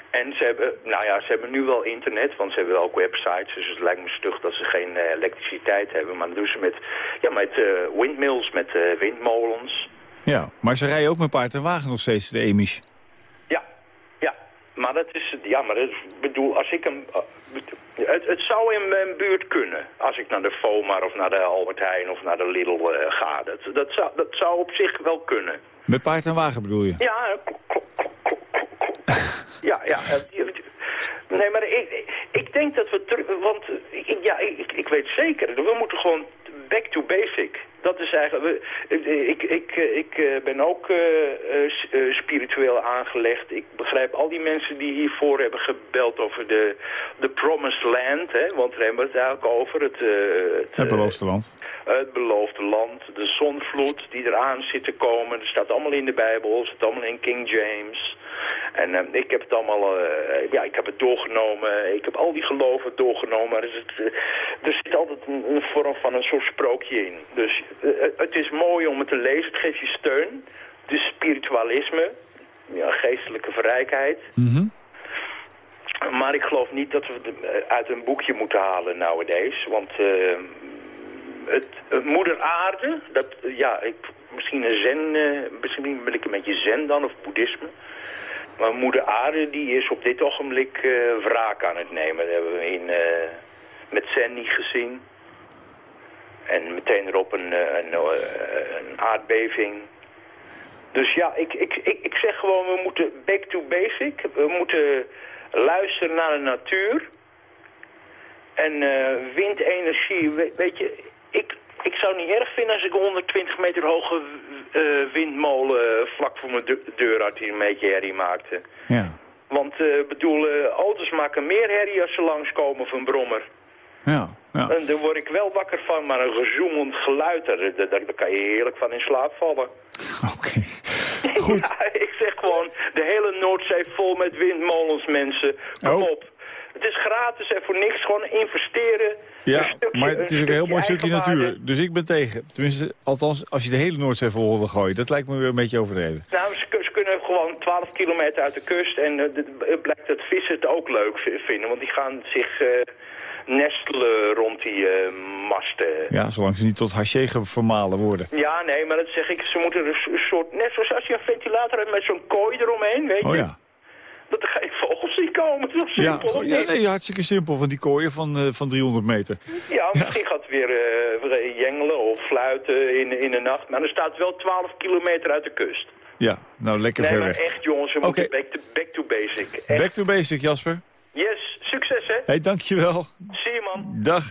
En ze hebben, nou ja, ze hebben nu wel internet, want ze hebben ook websites. Dus het lijkt me stug dat ze geen eh, elektriciteit hebben. Maar dat doen ze met, ja, met eh, windmills, met windmolens. Ja, maar ze rijden ook met paard en wagen nog steeds, de Amish. Maar dat is, ja, maar is, bedoel, als ik een, het, het zou in mijn buurt kunnen. Als ik naar de Fomar of naar de Albert Heijn of naar de Lidl eh, ga. Dat, dat, zou, dat zou op zich wel kunnen. Met paard en wagen bedoel je? Ja, klok. ja, ja. eh, Nee, maar ik, ik denk dat we terug... Want eh, ik, ja, ik, ik weet zeker, we moeten gewoon back to basic. Dat is eigenlijk... we- Ik, ik, ik eh, ben ook eh, eh, eh, spiritueel aangelegd. Ik begrijp al die mensen die hiervoor hebben gebeld over de, de promised land. Hè, want daar hebben we het eigenlijk over. Het, eh, het, Het eh, beloofde land. het beloofde land, de zonvloed die eraan zit te komen. Dat staat allemaal in de Bijbel, het staat allemaal in King James. En eh, ik heb het allemaal, eh, ja, ik heb het doorgenomen. Ik heb al die geloven doorgenomen. Er zit, eh, er zit altijd een, een vorm van een soort sprookje in. Dus eh, het is mooi om het te lezen, het geeft je steun. Het is spiritualisme, ja, geestelijke verrijkheid. Mhm. Maar ik geloof niet dat we het uit een boekje moeten halen nowadays. Want eh, het, het moeder aarde, dat, ja, ik, misschien een zen, misschien ben ik een beetje zen dan, of boeddhisme. Maar moeder aarde die is op dit ogenblik eh, wraak aan het nemen. Dat hebben we in, eh, met Sandy gezien. En meteen erop een, eh, een, een aardbeving. Dus ja, ik, ik, ik, zeg gewoon, we moeten back to basic. We moeten luisteren naar de natuur. En windenergie, weet je, ik, ik zou het niet erg vinden als ik een 120 meter hoge eh, windmolen vlak voor mijn de- deur had die een beetje herrie maakte. Ja. Want eh bedoel, eh, auto's maken meer herrie als ze langskomen van brommer. Ja. ja. En daar word ik wel wakker van, maar een gezoemend geluid, daar, daar, daar kan je heerlijk van in slaap vallen. Oké. [LAUGHS] Goed. Ja, ik zeg gewoon, de hele Noordzee vol met windmolens, mensen. Kom Oh. op. Het is gratis en voor niks, gewoon investeren. Ja, stukje- maar het is ook een heel mooi stukje natuur. Dus ik ben tegen. Tenminste, althans, als je de hele Noordzee vol wil gooien. Dat lijkt me weer een beetje overdreven. Nou, ze, ze kunnen gewoon 12 kilometer uit de kust en eh, het blijkt dat vissen het ook leuk vinden. Want die gaan zich eh, nestelen rond die eh, masten. Ja, zolang ze niet tot haché vermalen worden. Ja, nee, maar dat zeg ik, ze moeten een soort, net zoals als je een ventilator hebt met zo'n kooi eromheen, weet je. Oh ja. Dat er geen vogels in komen, Ja, simpel. ja niet? nee, hartstikke simpel. Van die kooien van, eh, van 300 meter. Ja, misschien gaat het weer weer jengelen of fluiten in, in de nacht. Maar er staat wel 12 kilometer uit de kust. Ja, nou lekker nee, ver weg. echt jongens, we moeten back to, back to basic. Echt. Back to basic, Jasper. Yes, succes hè. hey, dankjewel. Zie je man. Dag.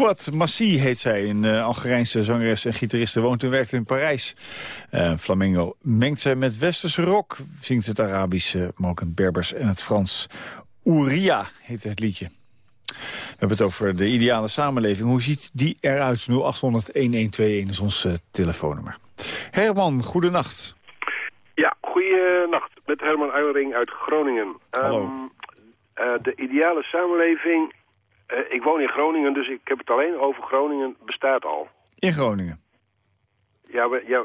Swat Massi heet zij, een uh, Algerijnse zangeres en gitariste. Woont en werkt in Parijs. Uh, flamengo mengt zij met westerse rock. Zingt het Arabisch, uh, maar ook het Berbers en het Frans. Ouria heet het liedje. We hebben het over de ideale samenleving. Hoe ziet die eruit? 0800-1121 is ons uh, telefoonnummer. Herman, goedenacht. Ja, goedenacht. Met Herman Uilering uit Groningen. Hallo. Um, uh, de ideale samenleving... Uh, ik woon in Groningen, dus ik heb het alleen over Groningen bestaat al. In Groningen? Ja, ja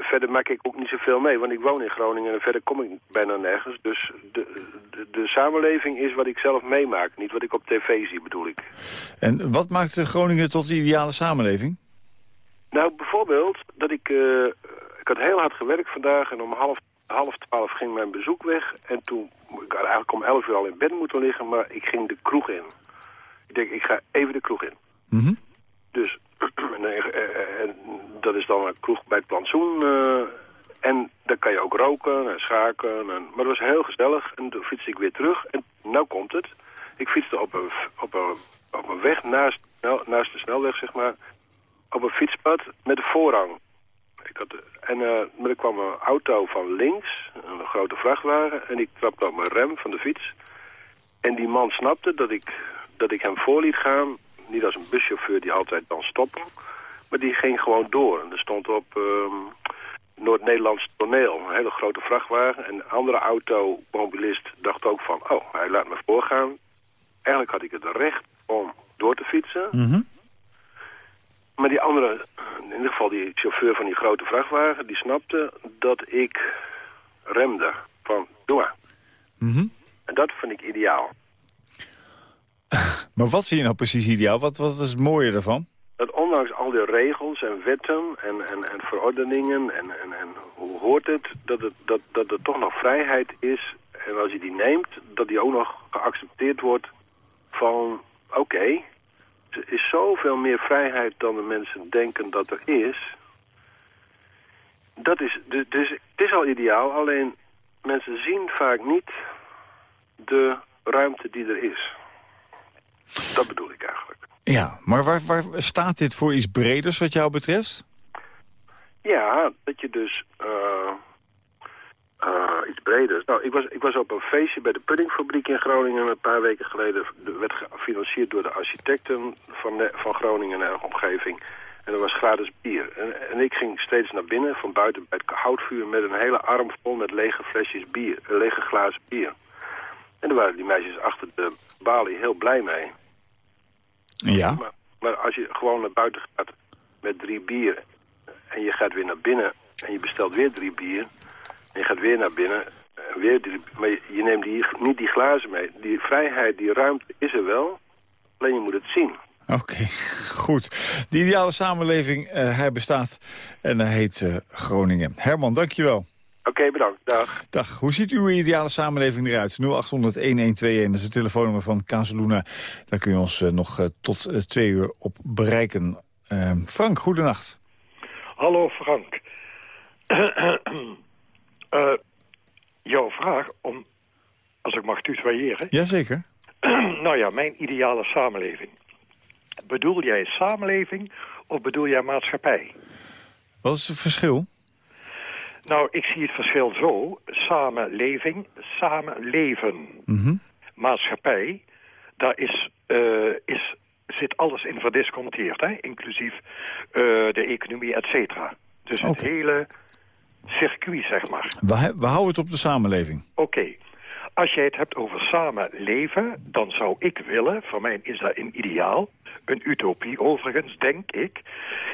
verder maak ik ook niet zoveel mee, want ik woon in Groningen en verder kom ik bijna nergens. Dus de, de, de, samenleving is wat ik zelf meemaak, niet wat ik op tv zie, bedoel ik. En wat maakt Groningen tot de ideale samenleving? Nou, bijvoorbeeld dat ik... Uh, ik had heel hard gewerkt vandaag en om half, half twaalf ging mijn bezoek weg. En toen, ik had eigenlijk om elf uur al in bed moeten liggen, maar ik ging de kroeg in. Ik denk, ik ga even de kroeg in. Mm -hmm. Dus [CLEARS THROAT] en, en, dat is dan een kroeg bij het plantsoen. Uh, en daar kan je ook roken en schaken. En, maar dat was heel gezellig. En toen fietste ik weer terug. En nou komt het. Ik fietste op een, op een, op een weg naast, naast de snelweg, zeg maar. Op een fietspad met de voorrang. Ik had, en uh, er kwam een auto van links, een grote vrachtwagen. En ik trapte op mijn rem van de fiets. En die man snapte dat ik, dat ik hem voor liet gaan. Niet als een buschauffeur die altijd dan stoppen. Maar die ging gewoon door. En er stond op um, Noord-Nederlands toneel een hele grote vrachtwagen. En een andere automobilist dacht ook van, oh, hij laat me voorgaan. Eigenlijk had ik het recht om door te fietsen. Mm -hmm. Maar die andere, in ieder geval die chauffeur van die grote vrachtwagen... die snapte dat ik remde. Van, doe maar. Mm -hmm. En dat vind ik ideaal. [LAUGHS] maar wat vind je nou precies ideaal? Wat, wat is het mooie daarvan? Dat ondanks al die regels en wetten en, en, en verordeningen en, en, en hoe hoort het dat, het dat, dat er toch nog vrijheid is... en als je die neemt, dat die ook nog geaccepteerd wordt van... oké, er is zoveel meer vrijheid dan de mensen denken dat er is. Dat is, dus, dus het is al ideaal, alleen mensen zien vaak niet de ruimte die er is. Dat bedoel ik eigenlijk. Ja, maar waar, waar staat dit voor iets breders wat jou betreft? Ja, dat je dus uh, uh, iets breders... Nou, ik was, ik was op een feestje bij de puddingfabriek in Groningen een paar weken geleden. Dat werd gefinancierd door de architecten van, de, van Groningen en de omgeving. En er was gratis bier. En, en, ik ging steeds naar binnen, van buiten bij het houtvuur... met een hele arm vol met lege flesjes bier, lege glazen bier. En daar waren die meisjes achter de balie heel blij mee. Ja. Maar, maar, als je gewoon naar buiten gaat met drie bier... en je gaat weer naar binnen en je bestelt weer drie bier... en je gaat weer naar binnen... En weer drie, maar je, je neemt die, niet die glazen mee. Die vrijheid, die ruimte is er wel. Alleen je moet het zien. Oké, okay, [LAUGHS] goed. De ideale samenleving, uh, hij bestaat en hij heet uh, Groningen. Herman, dankjewel. Oké, okay, bedankt. Dag. Dag. Hoe ziet uw ideale samenleving eruit? 0800-1121, dat is het telefoonnummer van Casaluna. Daar kun je ons uh, nog uh, tot uh, twee uur op bereiken. Frank, goedenacht. Hallo Frank. [CLEARS THROAT] jouw vraag om, als ik mag tutoyeren... Jazeker. [CLEARS THROAT] nou ja, mijn ideale samenleving. Bedoel jij samenleving of bedoel jij maatschappij? Wat is het verschil? Nou, ik zie het verschil zo. Samenleving, samenleven. Mm -hmm. Maatschappij, daar is, uh, is, zit alles in verdisconteerd. Hè? Inclusief uh, de economie, et cetera. Dus okay. het hele circuit, zeg maar. We, we houden het op de samenleving. Oké. Okay. Als jij het hebt over samenleven, dan zou ik willen, voor mij is dat een ideaal, een utopie overigens, denk ik.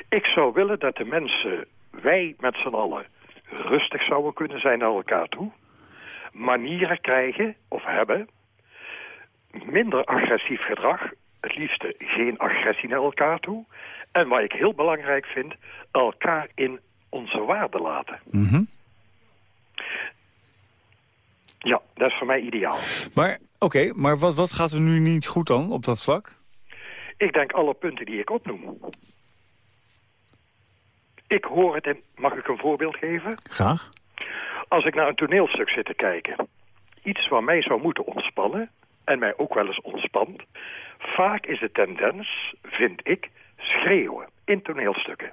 Ik zou willen dat de mensen, wij met z'n allen, rustig zouden kunnen zijn naar elkaar toe. Manieren krijgen, of hebben, minder agressief gedrag. Het liefste geen agressie naar elkaar toe. En wat ik heel belangrijk vind, elkaar in onze waarde laten. Mm -hmm. Ja, dat is voor mij ideaal. Maar, oké, okay, maar wat, wat gaat er nu niet goed dan op dat vlak? Ik denk alle punten die ik opnoem. Ik hoor het in... Mag ik een voorbeeld geven? Graag. Als ik naar een toneelstuk zit te kijken... iets wat mij zou moeten ontspannen... en mij ook wel eens ontspant. Vaak is de tendens, vind ik, schreeuwen in toneelstukken.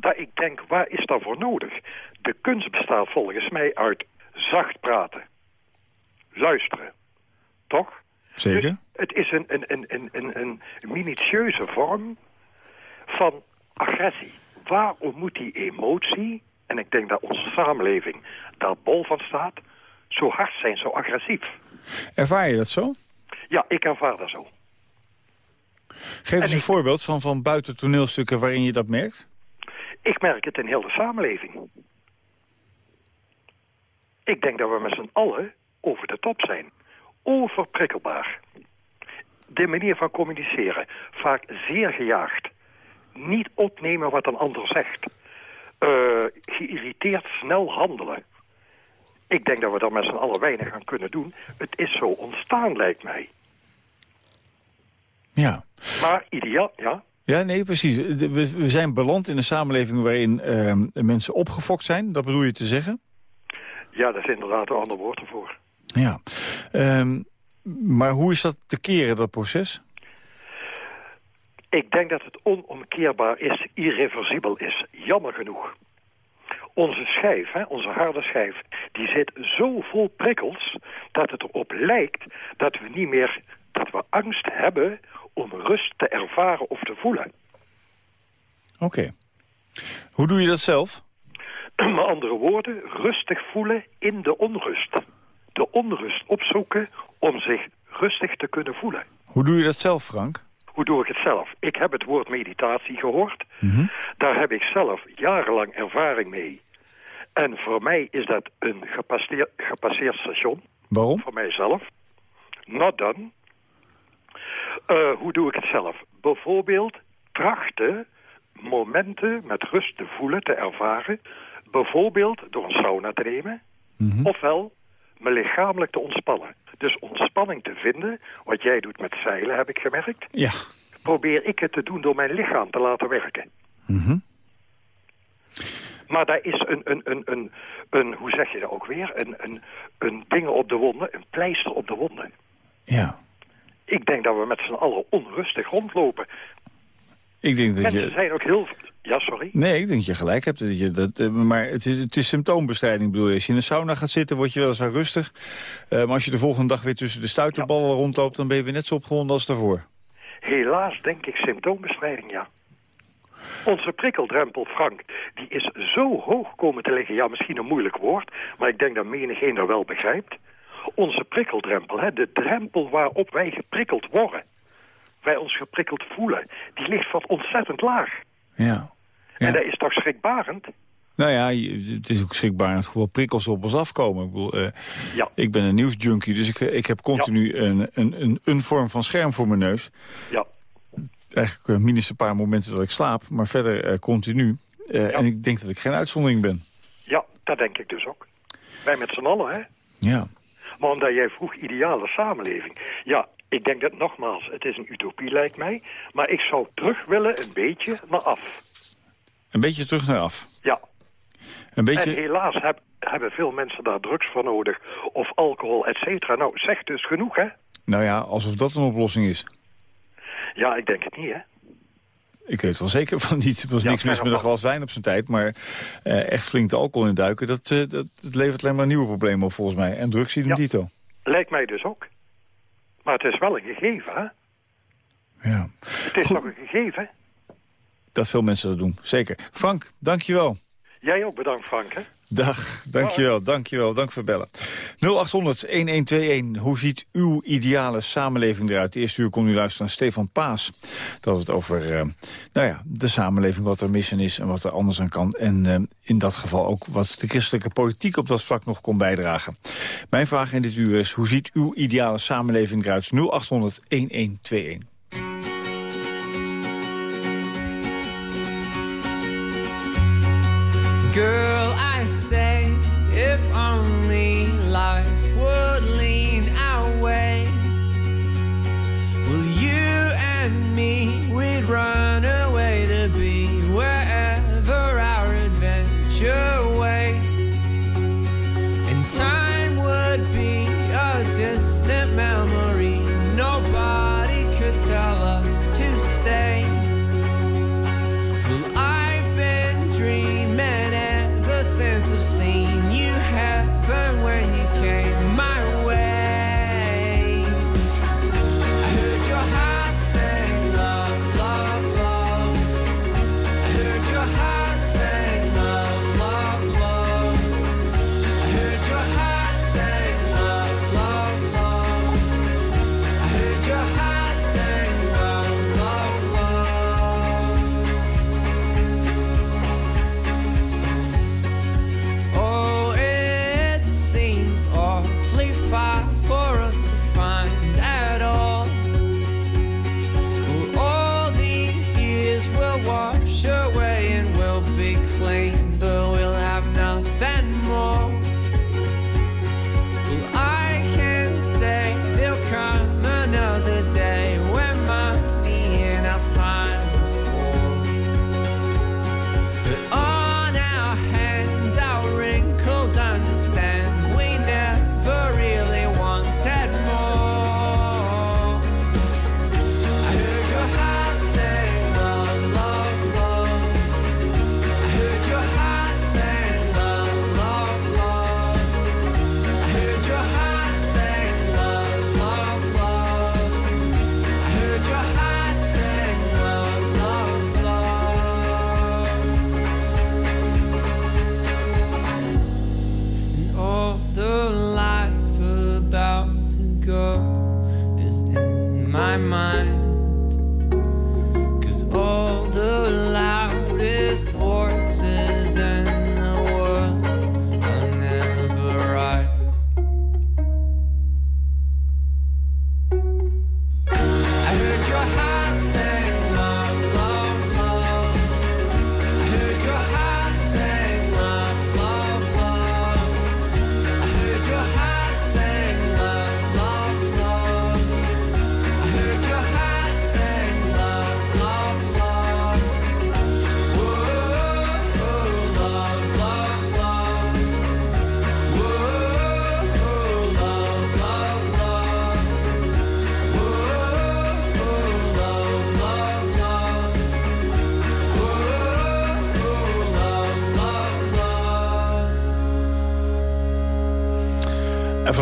Dat ik denk, waar is dat voor nodig? De kunst bestaat volgens mij uit zacht praten. Luisteren. Toch? Zeker. Dus het is een, een, een, een, een, een minutieuze vorm van agressie. Waarom moet die emotie, en ik denk dat onze samenleving daar bol van staat, zo hard zijn, zo agressief? Ervaar je dat zo? Ja, ik ervaar dat zo. Geef eens een voorbeeld van, van buiten toneelstukken waarin je dat merkt. Ik merk het in heel de samenleving. Ik denk dat we met z'n allen over de top zijn. Overprikkelbaar. De manier van communiceren, vaak zeer gejaagd. Niet opnemen wat een ander zegt. Eh, geïrriteerd snel handelen. Ik denk dat we daar met z'n allen weinig aan kunnen doen. Het is zo ontstaan, lijkt mij. Ja. Maar ideaal, ja. Ja, nee, precies. We zijn beland in een samenleving waarin eh, mensen opgefokt zijn. Dat bedoel je te zeggen? Ja, dat is inderdaad een ander woord ervoor. Ja. Ehm, maar hoe is dat te keren, dat proces? Ik denk dat het onomkeerbaar is, irreversibel is. Jammer genoeg. Onze schijf, hè, onze harde schijf, die zit zo vol prikkels... dat het erop lijkt dat we niet meer, dat we angst hebben om rust te ervaren of te voelen. Oké. Hoe doe je dat zelf? [CLEARS THROAT] Met andere woorden, rustig voelen in de onrust. De onrust opzoeken om zich rustig te kunnen voelen. Hoe doe je dat zelf, Frank? Hoe doe ik het zelf? Ik heb het woord meditatie gehoord. Daar heb ik zelf jarenlang ervaring mee. En voor mij is dat een gepasseer, gepasseerd station. Waarom? Voor mijzelf. Not done. Eh, hoe doe ik het zelf? Bijvoorbeeld trachten momenten met rust te voelen, te ervaren. Bijvoorbeeld door een sauna te nemen. Ofwel me lichamelijk te ontspannen. Dus ontspanning te vinden, wat jij doet met zeilen heb ik gemerkt. Ja. Probeer ik het te doen door mijn lichaam te laten werken. Maar daar is een, een, een, een, een, hoe zeg je dat ook weer? Een, een, een ding op de wonden, een pleister op de wonden. Ja. Ik denk dat we met z'n allen onrustig rondlopen. Ik denk dat Mensen je... zijn ook heel... Ja, sorry. Nee, ik denk dat je gelijk hebt. Dat je, dat, eh, maar het is, het is symptoombestrijding, bedoel je. Als je in een sauna gaat zitten, word je wel eens rustig. Eh, maar als je de volgende dag weer tussen de stuiterballen rondloopt... dan ben je weer net zo opgewonden als daarvoor. Helaas denk ik symptoombestrijding, ja. Onze prikkeldrempel, Frank, die is zo hoog komen te liggen. Ja, misschien een moeilijk woord, maar ik denk dat menigeen dat wel begrijpt. Onze prikkeldrempel, hè, de drempel waarop wij geprikkeld worden. Wij ons geprikkeld voelen, die ligt wat ontzettend laag. Ja. En dat is toch schrikbarend? Nou ja, het is ook er gewoon prikkels op ons afkomen. Ik, bedoel, eh, Ja. ik ben een nieuwsjunkie, dus ik, ik heb continu een, een, een, een vorm van scherm voor mijn neus. Ja. Eigenlijk eh, minus een paar momenten dat ik slaap, maar verder eh, continu. En ik denk dat ik geen uitzondering ben. Ja, dat denk ik dus ook. Wij met z'n allen, hè? Ja. Maar omdat jij vroeg ideale samenleving. Ja, ik denk dat nogmaals, het is een utopie lijkt mij. Maar ik zou terug willen een beetje naar af. Een beetje terug naar af. Ja. Een beetje... En helaas heb- hebben veel mensen daar drugs voor nodig. Of alcohol, et cetera. Nou, zeg dus genoeg, hè? Nou ja, alsof dat een oplossing is. Ja, ik denk het niet, hè? Ik weet wel zeker van niet. Er was Ja, niks mis met een glas wijn op zijn tijd. Maar eh, echt flink de alcohol in duiken, dat, eh, dat, dat levert alleen maar nieuwe problemen op volgens mij. En drugs idem dito. Lijkt mij dus ook. Maar het is wel een gegeven, hè? Ja. Het is toch een gegeven? Dat veel mensen dat doen, zeker. Frank, dankjewel. Jij ook bedankt, Frank, hè? Dag, dankjewel, dankjewel, dank voor bellen. 0800-1121, hoe ziet uw ideale samenleving eruit? De eerste uur kon u luisteren naar Stefan Paas. Dat het over eh, nou ja, de samenleving, wat er mis in is en wat er anders aan kan. En eh, in dat geval ook wat de christelijke politiek op dat vlak nog kon bijdragen. Mijn vraag in dit uur is, hoe ziet uw ideale samenleving eruit? 0800-1121. Girl, I say, if only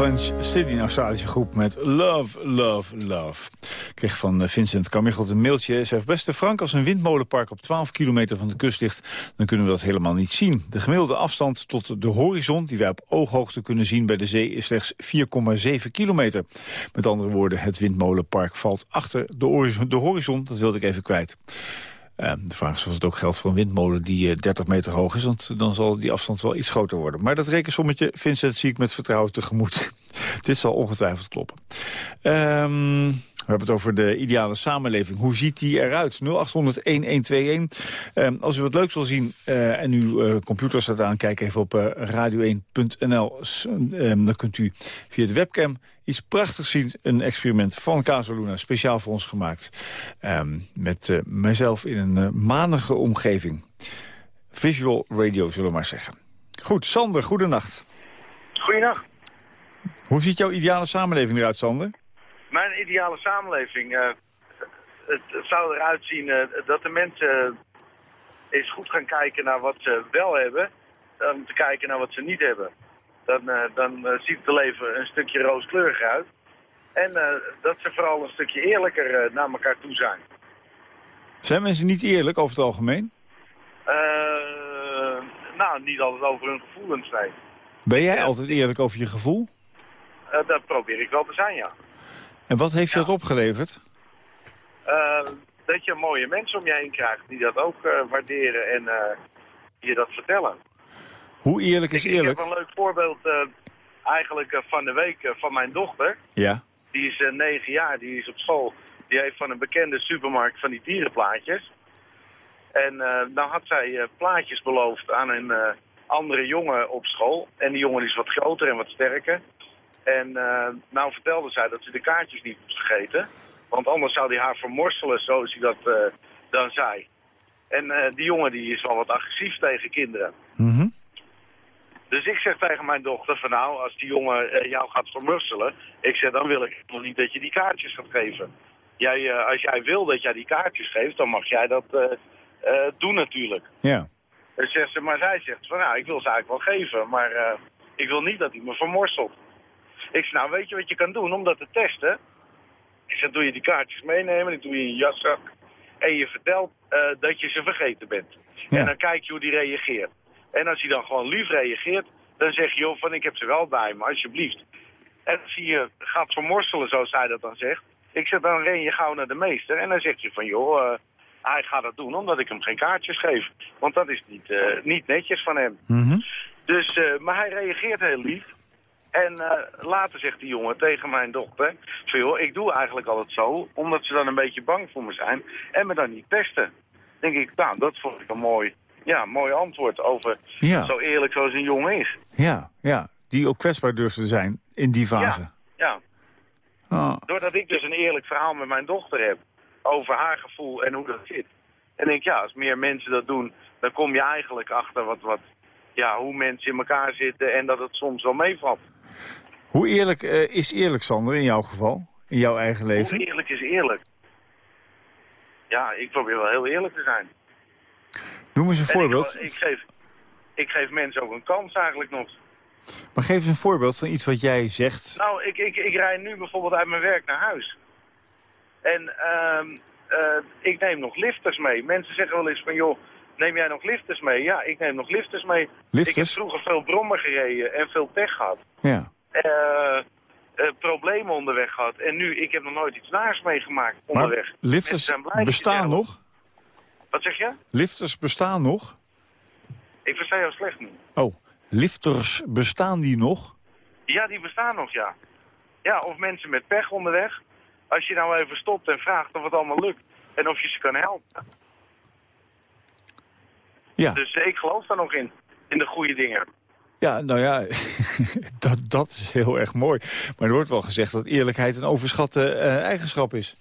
Avalanche City, een Australische groep met Love, Love, Love. Ik kreeg van eh, Vincent Carmichelt een mailtje. Zegt, beste Frank, als een windmolenpark op 12 kilometer van de kust ligt... dan kunnen we dat helemaal niet zien. De gemiddelde afstand tot de horizon, die wij op ooghoogte kunnen zien bij de zee... is slechts 4,7 kilometer. Met andere woorden, het windmolenpark valt achter. De horizon, dat wilde ik even kwijt. De vraag is of het ook geldt voor een windmolen die uh, 30 meter hoog is... want dan zal die afstand wel iets groter worden. Maar dat rekensommetje, Vincent, zie ik met vertrouwen tegemoet. [LAUGHS] Dit zal ongetwijfeld kloppen. Um, hebben het over de ideale samenleving. Hoe ziet die eruit? 0800-1121. Um, als u wat leuks wil zien uh, en uw uh, computer staat aan... kijk even op uh, radio1.nl. Um, dan kunt u via de webcam iets prachtigs zien. Een experiment van Casaluna, speciaal voor ons gemaakt. Um, met mijzelf in een manige omgeving. Visual radio, zullen we maar zeggen. Goed, Sander, goedenacht. Goedenacht. Hoe ziet jouw ideale samenleving eruit, Sander? Mijn ideale samenleving... Uh, het, het, zou eruit zien dat de mensen eens goed gaan kijken naar wat ze wel hebben... dan te kijken naar wat ze niet hebben dan, uh, dan ziet het leven een stukje rooskleuriger uit. En dat ze vooral een stukje eerlijker naar elkaar toe zijn. Zijn mensen niet eerlijk over het algemeen? nou, niet altijd over hun gevoelens, nee. Ben jij ja. altijd eerlijk over je gevoel? dat probeer ik wel te zijn, ja. En wat heeft je ja. dat opgeleverd? dat je mooie mensen om je heen krijgt die dat ook waarderen en je dat vertellen. Hoe eerlijk is eerlijk? Ik heb een leuk voorbeeld uh, eigenlijk van de week van mijn dochter. Ja. Die is negen jaar, die is op school. Die heeft van een bekende supermarkt van die dierenplaatjes. En nou had zij plaatjes beloofd aan een andere jongen op school. En die jongen is wat groter en wat sterker. En nou vertelde zij dat ze de kaartjes niet moest vergeten. Want anders zou hij haar vermorselen, zoals hij dat dan zei. En die jongen die is wel wat agressief tegen kinderen. Mm -hmm. Dus ik zeg tegen mijn dochter van nou, als die jongen jou gaat vermurselen, ik zeg dan wil ik nog niet dat je die kaartjes gaat geven. Jij, als jij wil dat jij die kaartjes geeft, dan mag jij dat uh, doen natuurlijk. Ja. Zegt ze, maar zij zegt van nou, ik wil ze eigenlijk wel geven, maar ik wil niet dat hij me vermorselt. Ik zeg nou, weet je wat je kan doen om dat te testen? Ik zeg, doe je die kaartjes meenemen, ik doe je in je jaszak en je vertelt dat je ze vergeten bent. Ja. En dan kijk je hoe die reageert. En als hij dan gewoon lief reageert, dan zeg je, joh, van ik heb ze wel bij me, alsjeblieft. En als je gaat vermorselen, zoals hij dat dan zegt, ik zeg, dan ren je gauw naar de meester. En dan zeg je van, joh, uh, hij gaat dat doen omdat ik hem geen kaartjes geef. Want dat is niet, uh, niet netjes van hem. Mm -hmm. Dus, uh, maar hij reageert heel lief. En later zegt die jongen tegen mijn dochter, joh, ik doe eigenlijk altijd zo, omdat ze dan een beetje bang voor me zijn en me dan niet pesten. denk ik, nou, dat vond ik een mooi ja, mooi antwoord over ja. zo eerlijk zoals een jongen is. Ja, ja, die ook kwetsbaar durft te zijn in die fase. Ja, ja. Oh. Doordat ik dus een eerlijk verhaal met mijn dochter heb over haar gevoel en hoe dat zit. En denk ja, als meer mensen dat doen, dan kom je eigenlijk achter wat, wat, ja, hoe mensen in elkaar zitten en dat het soms wel meevalt. Hoe eerlijk uh, is eerlijk, Sander, in jouw geval? In jouw eigen leven? Hoe eerlijk is eerlijk? Ja, ik probeer wel heel eerlijk te zijn. Noem eens een en voorbeeld. Ik, ik, geef, ik geef mensen ook een kans eigenlijk nog. Maar geef eens een voorbeeld van iets wat jij zegt. Nou, ik, ik, ik rij nu bijvoorbeeld uit mijn werk naar huis. En uh, uh, ik neem nog lifters mee. Mensen zeggen wel eens van, joh, neem jij nog lifters mee? Ja, ik neem nog lifters mee. Lifters? Ik heb vroeger veel brommen gereden en veel pech gehad. Ja. Uh, problemen onderweg gehad. En nu, ik heb nog nooit iets naars meegemaakt onderweg. Maar lifters bestaan nog? Wat zeg je? Lifters bestaan nog? Ik versta jou slecht nu. Oh, lifters bestaan die nog? Ja, die bestaan nog, ja. Ja, of mensen met pech onderweg. Als je nou even stopt en vraagt of het allemaal lukt. En of je ze kan helpen. Ja. Dus ik geloof daar nog in. In de goede dingen. Ja, nou ja, [LAUGHS] dat, dat is heel erg mooi. Maar er wordt wel gezegd dat eerlijkheid een overschatte uh, eigenschap is.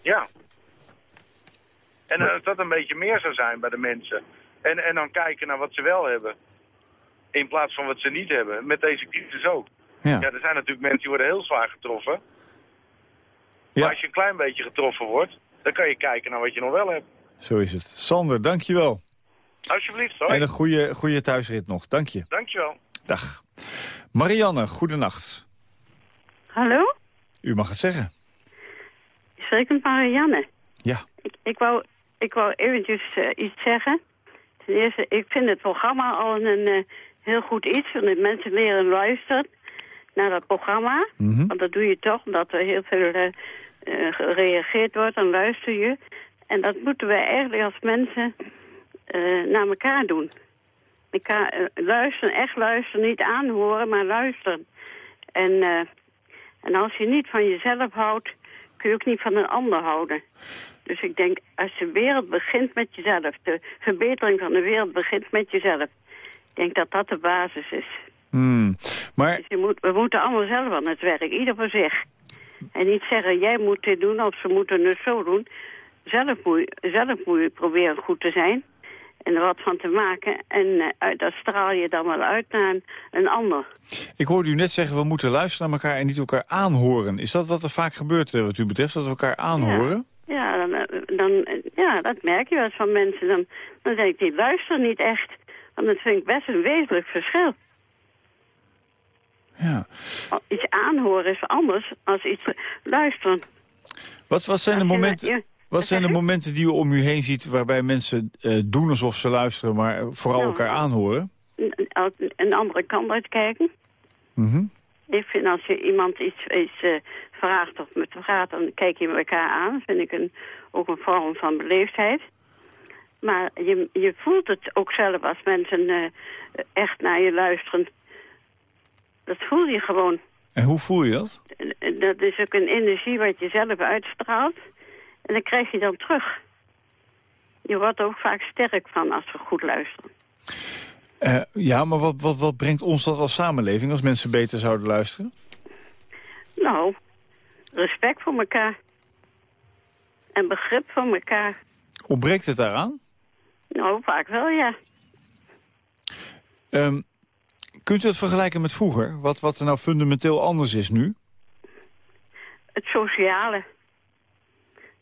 Ja. En uh, dat dat een beetje meer zou zijn bij de mensen. En, en dan kijken naar wat ze wel hebben. In plaats van wat ze niet hebben. Met deze crisis ook. Ja. ja er zijn natuurlijk mensen die worden heel zwaar getroffen. Ja. Maar als je een klein beetje getroffen wordt, dan kan je kijken naar wat je nog wel hebt. Zo is het. Sander, dankjewel. Alsjeblieft, hoor. En een goede, goede thuisrit nog. Dank je. Dankjewel. Dag. Marianne, goedenacht. Hallo? U mag het zeggen. Spreek met Marianne. Ja. Ik, ik, wou, ik wou eventjes eh, iets zeggen. Ten eerste, ik vind het programma al een eh, heel goed iets. Want mensen leren luisteren naar dat programma. Mhm. Want dat doe je toch, omdat er heel veel eh, gereageerd wordt. Dan luister je. En dat moeten wij eigenlijk als mensen eh, naar elkaar doen. Elkaar, eh, luisteren, echt luisteren. Niet aanhoren, maar luisteren. En, eh, en als je niet van jezelf houdt, kun je ook niet van een ander houden. Dus ik denk, als de wereld begint met jezelf, de verbetering van de wereld begint met jezelf. Ik denk dat dat de basis is. Hmm. Maar Dus je moet, we moeten allemaal zelf aan het werk, ieder voor zich. En niet zeggen, jij moet dit doen of ze moeten het zo doen. Zelf moet, zelf moet je proberen goed te zijn en er wat van te maken. En uit- dat straal je dan wel uit naar een, ander. ik hoorde u net zeggen, we moeten luisteren naar elkaar en niet elkaar aanhoren. Is dat wat er vaak gebeurt eh, wat u betreft, dat we elkaar aanhoren? Ja, dan, eh, dan, ja, dat merk je wel eens van mensen. Dan, dan denk ik, die luisteren niet echt. Want dat vind ik best een wezenlijk verschil. Ja. Iets aanhoren is anders als iets luisteren. Wat, wat zijn de momenten... Wat zijn de momenten die u om u heen ziet waarbij mensen eh, doen alsof ze luisteren, maar vooral Nou. elkaar aanhoren? een, andere kant uitkijken. Mhm. Ik vind als je iemand iets, iets eh, vraagt of met vraagt, dan kijk je elkaar aan. Dat vind ik een, ook een vorm van beleefdheid. Maar je, je voelt het ook zelf als mensen eh, echt naar je luisteren. Dat voel je gewoon. En hoe voel je dat? Dat is ook een energie wat je zelf uitstraalt. En dat krijg je dan terug. Je wordt er ook vaak sterk van als we goed luisteren. Eh, ja, maar wat, wat, wat brengt ons dat als samenleving als mensen beter zouden luisteren? Nou, respect voor elkaar. En begrip voor elkaar. Ontbreekt het daaraan? Nou, vaak wel, ja. Ehm, kunt u dat vergelijken met vroeger? Wat, wat er nou fundamenteel anders is nu? Het sociale.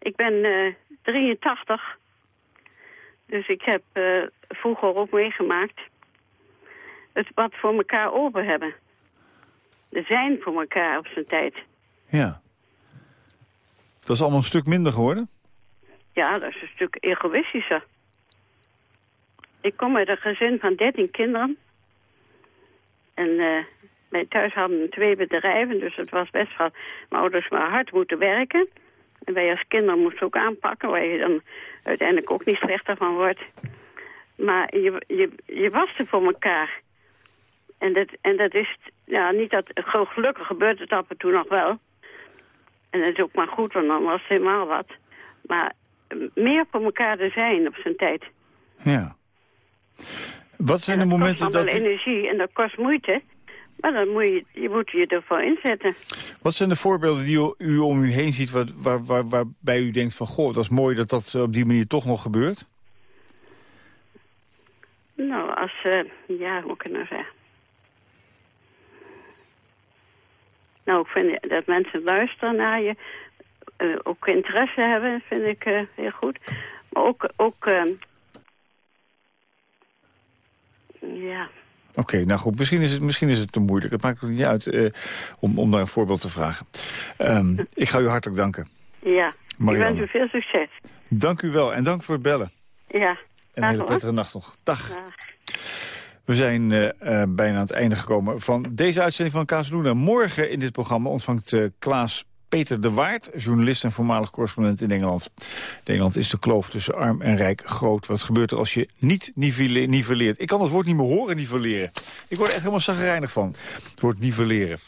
Ik ben eh 83. Dus ik heb eh, vroeger ook meegemaakt. Het wat voor elkaar open hebben. Er zijn voor elkaar op zijn tijd. Ja. Dat is allemaal een stuk minder geworden? Ja, dat is een stuk egoïstischer. Ik kom uit een gezin van 13 kinderen. En eh wij thuis hadden twee bedrijven, dus het was best wel... Mijn ouders maar hard moeten werken. En wij als kinderen moesten ook aanpakken, waar je dan uiteindelijk ook niet slechter van wordt. Maar je, je, je was er voor elkaar. En dat, en dat is, ja, niet dat, gelukkig gebeurt het af en toe nog wel. En dat is ook maar goed, want dan was het helemaal wat. Maar meer voor elkaar te zijn op zijn tijd. Ja. Wat zijn de kost momenten dat... u- energie en dat kost moeite. Maar dan moet je, je moet je ervoor inzetten. Wat zijn de voorbeelden die u, u om u heen ziet... Waar, waar, waar, waarbij u denkt van... goh, dat is mooi dat dat op die manier toch nog gebeurt? Nou, als, eh, ja, hoe kan ik nou zeggen? Nou, ik vind dat mensen luisteren naar je, eh, ook interesse hebben, vind ik eh, heel goed. Maar ook, ook ja, Oké, nou goed, misschien is, het, misschien is het te moeilijk. Het maakt ook niet uit eh, om, om daar een voorbeeld te vragen. Ehm, ik ga u hartelijk danken. ja. Ik Marianne. wens u veel succes. Dank u wel en dank voor het bellen. Ja. En een hele hoor. prettige nacht nog. Dag. We zijn eh, eh, bijna aan het einde gekomen van deze uitzending van Kazeluna. Morgen in dit programma ontvangt eh, Klaas Peter de Waard, journalist en voormalig correspondent in Engeland. In Engeland is de kloof tussen arm en rijk groot. Wat gebeurt er als je niet nivelle- nivelleert? Ik kan het woord niet meer horen, nivelleren. Ik word er echt helemaal zagrijnig van. Het woord nivelleren.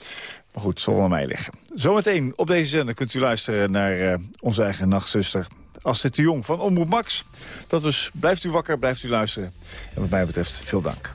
Maar goed, zal wel aan mij liggen. Zometeen op deze zender kunt u luisteren naar eh, onze eigen nachtzuster Astrid de Jong van Omroep Max. Dat dus, blijft u wakker, blijft u luisteren. En wat mij betreft, veel dank.